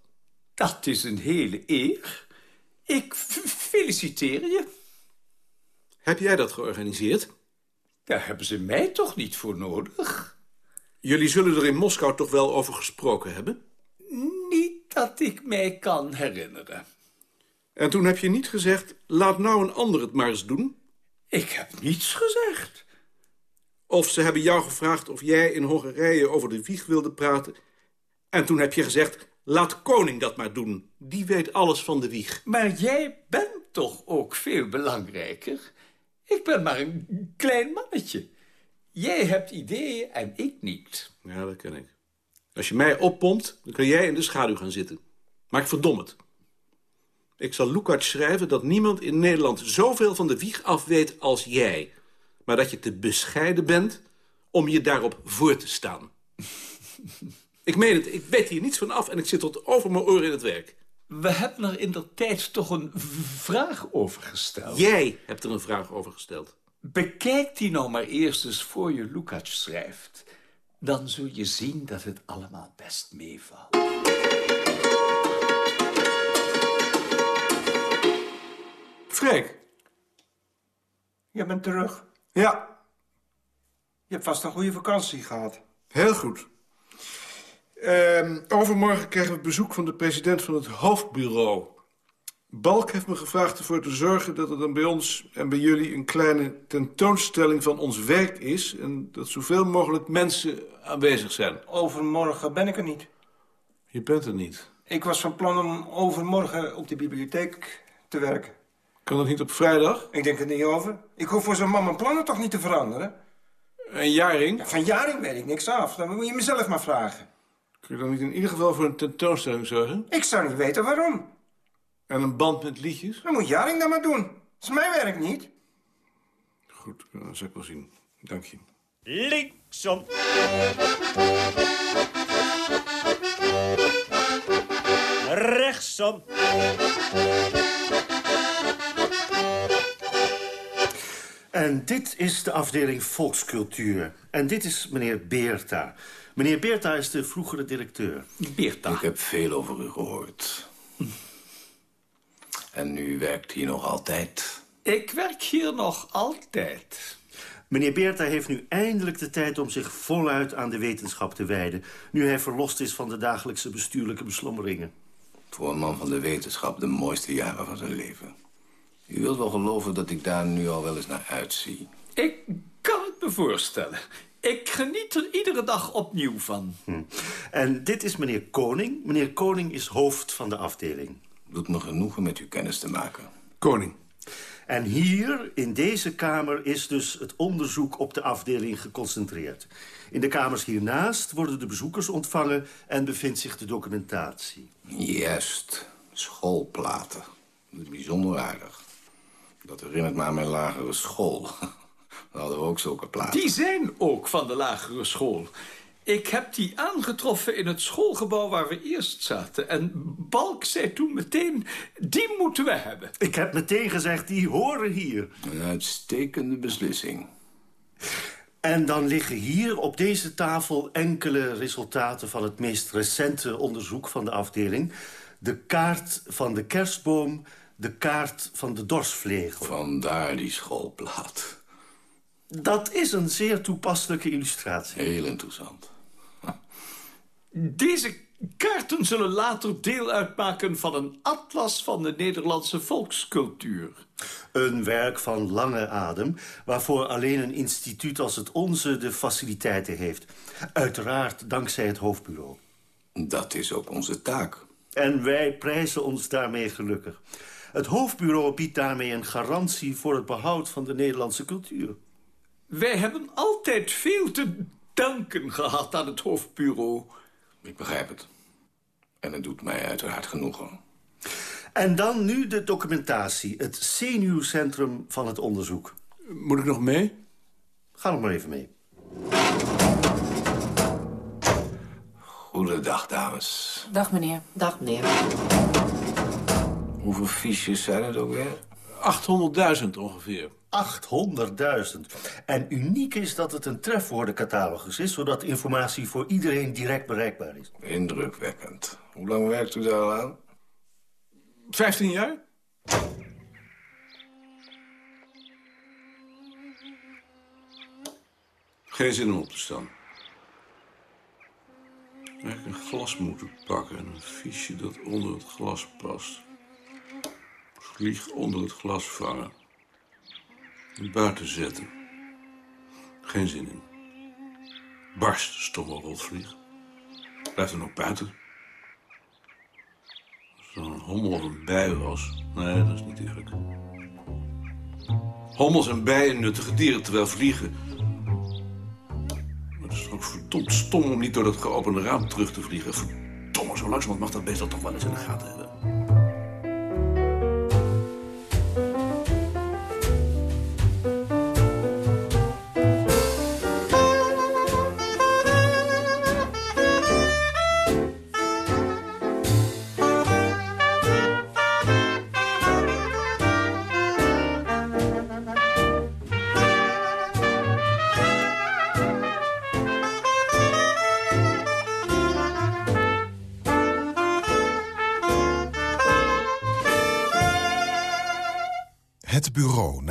Dat is een hele eer. Ik feliciteer je. Heb jij dat georganiseerd? Daar hebben ze mij toch niet voor nodig? Jullie zullen er in Moskou toch wel over gesproken hebben? Niet dat ik mij kan herinneren. En toen heb je niet gezegd, laat nou een ander het maar eens doen? Ik heb niets gezegd. Of ze hebben jou gevraagd of jij in Hongarije over de wieg wilde praten... en toen heb je gezegd, laat koning dat maar doen. Die weet alles van de wieg. Maar jij bent toch ook veel belangrijker? Ik ben maar een klein mannetje. Jij hebt ideeën en ik niet. Ja, dat ken ik. Als je mij oppompt, dan kun jij in de schaduw gaan zitten. Maar ik verdom het. Ik zal Lukács schrijven dat niemand in Nederland zoveel van de wieg af weet als jij. Maar dat je te bescheiden bent om je daarop voor te staan. ik meen het, ik weet hier niets van af en ik zit tot over mijn oren in het werk. We hebben er in der tijd toch een vraag over gesteld. Jij hebt er een vraag over gesteld. Bekijk die nou maar eerst eens voor je Lukács schrijft. Dan zul je zien dat het allemaal best meevalt. Freek. Je bent terug. Ja. Je hebt vast een goede vakantie gehad. Heel goed. Ehm, overmorgen krijgen we bezoek van de president van het hoofdbureau. Balk heeft me gevraagd ervoor te zorgen dat er dan bij ons en bij jullie een kleine tentoonstelling van ons werk is. En dat zoveel mogelijk mensen aanwezig zijn. Overmorgen ben ik er niet. Je bent er niet. Ik was van plan om overmorgen op de bibliotheek te werken. Kan dat niet op vrijdag? Ik denk er niet over. Ik hoef voor zo'n man mijn plannen toch niet te veranderen? En Jaring? Van Jaring weet ik niks af. Dan moet je mezelf maar vragen. Kun je dan niet in ieder geval voor een tentoonstelling zorgen? Ik zou niet weten waarom. En een band met liedjes? Dan moet Jaring dat maar doen. Dat is mijn werk niet. Goed, dat zal ik wel zien. Dank je. Linksom. Rechtsom. En dit is de afdeling volkscultuur. En dit is meneer Beerta. Meneer Beerta is de vroegere directeur. Beerta. Ik heb veel over u gehoord. En u werkt hier nog altijd? Ik werk hier nog altijd. Meneer Beerta heeft nu eindelijk de tijd om zich voluit aan de wetenschap te wijden... nu hij verlost is van de dagelijkse bestuurlijke beslommeringen. Voor een man van de wetenschap de mooiste jaren van zijn leven. U wilt wel geloven dat ik daar nu al wel eens naar uitzie. Ik kan het me voorstellen. Ik geniet er iedere dag opnieuw van. Hm. En dit is meneer Koning. Meneer Koning is hoofd van de afdeling. Doet me genoegen met u kennis te maken. Koning. En hier, in deze kamer, is dus het onderzoek op de afdeling geconcentreerd. In de kamers hiernaast worden de bezoekers ontvangen en bevindt zich de documentatie. Juist. Schoolplaten. Dat is bijzonder aardig. Dat herinnert me aan mijn lagere school. Daar hadden we ook zulke platen. Die zijn ook van de lagere school. Ik heb die aangetroffen in het schoolgebouw waar we eerst zaten. En Balk zei toen meteen, die moeten we hebben. Ik heb meteen gezegd, die horen hier. Een uitstekende beslissing. En dan liggen hier op deze tafel enkele resultaten... van het meest recente onderzoek van de afdeling. De kaart van de kerstboom, de kaart van de dorsvlegel. Vandaar die schoolplaat. Dat is een zeer toepasselijke illustratie. Heel interessant. Deze kaarten zullen later deel uitmaken van een atlas van de Nederlandse volkscultuur. Een werk van lange adem, waarvoor alleen een instituut als het onze de faciliteiten heeft. Uiteraard dankzij het hoofdbureau. Dat is ook onze taak. En wij prijzen ons daarmee gelukkig. Het hoofdbureau biedt daarmee een garantie voor het behoud van de Nederlandse cultuur. Wij hebben altijd veel te danken gehad aan het hoofdbureau. Ik begrijp het. En het doet mij uiteraard genoegen. En dan nu de documentatie, het zenuwcentrum van het onderzoek. Moet ik nog mee? Ga nog maar even mee. Goedendag, dames. Dag meneer. Dag meneer. Hoeveel fiches zijn het ook weer? 800.000 ongeveer. 800.000. En uniek is dat het een trefwoordencatalogus is... zodat informatie voor iedereen direct bereikbaar is. Indrukwekkend. Hoe lang werkt u daar al aan? 15 jaar? Geen zin om op te staan. Eigenlijk een glas moeten pakken en een fiche dat onder het glas past. Vlieg onder het glas vangen. En buiten zetten. Geen zin in. Barst, stomme rotvlieg. Blijft er nog buiten. Een hommel of een bij was. Nee, dat is niet eerlijk. Hommels en bijen nuttige dieren terwijl vliegen. Het is ook verdomd stom om niet door dat geopende raam terug te vliegen. Verdomme, zo langzamerhand mag dat beest dat toch wel eens in de gaten hebben.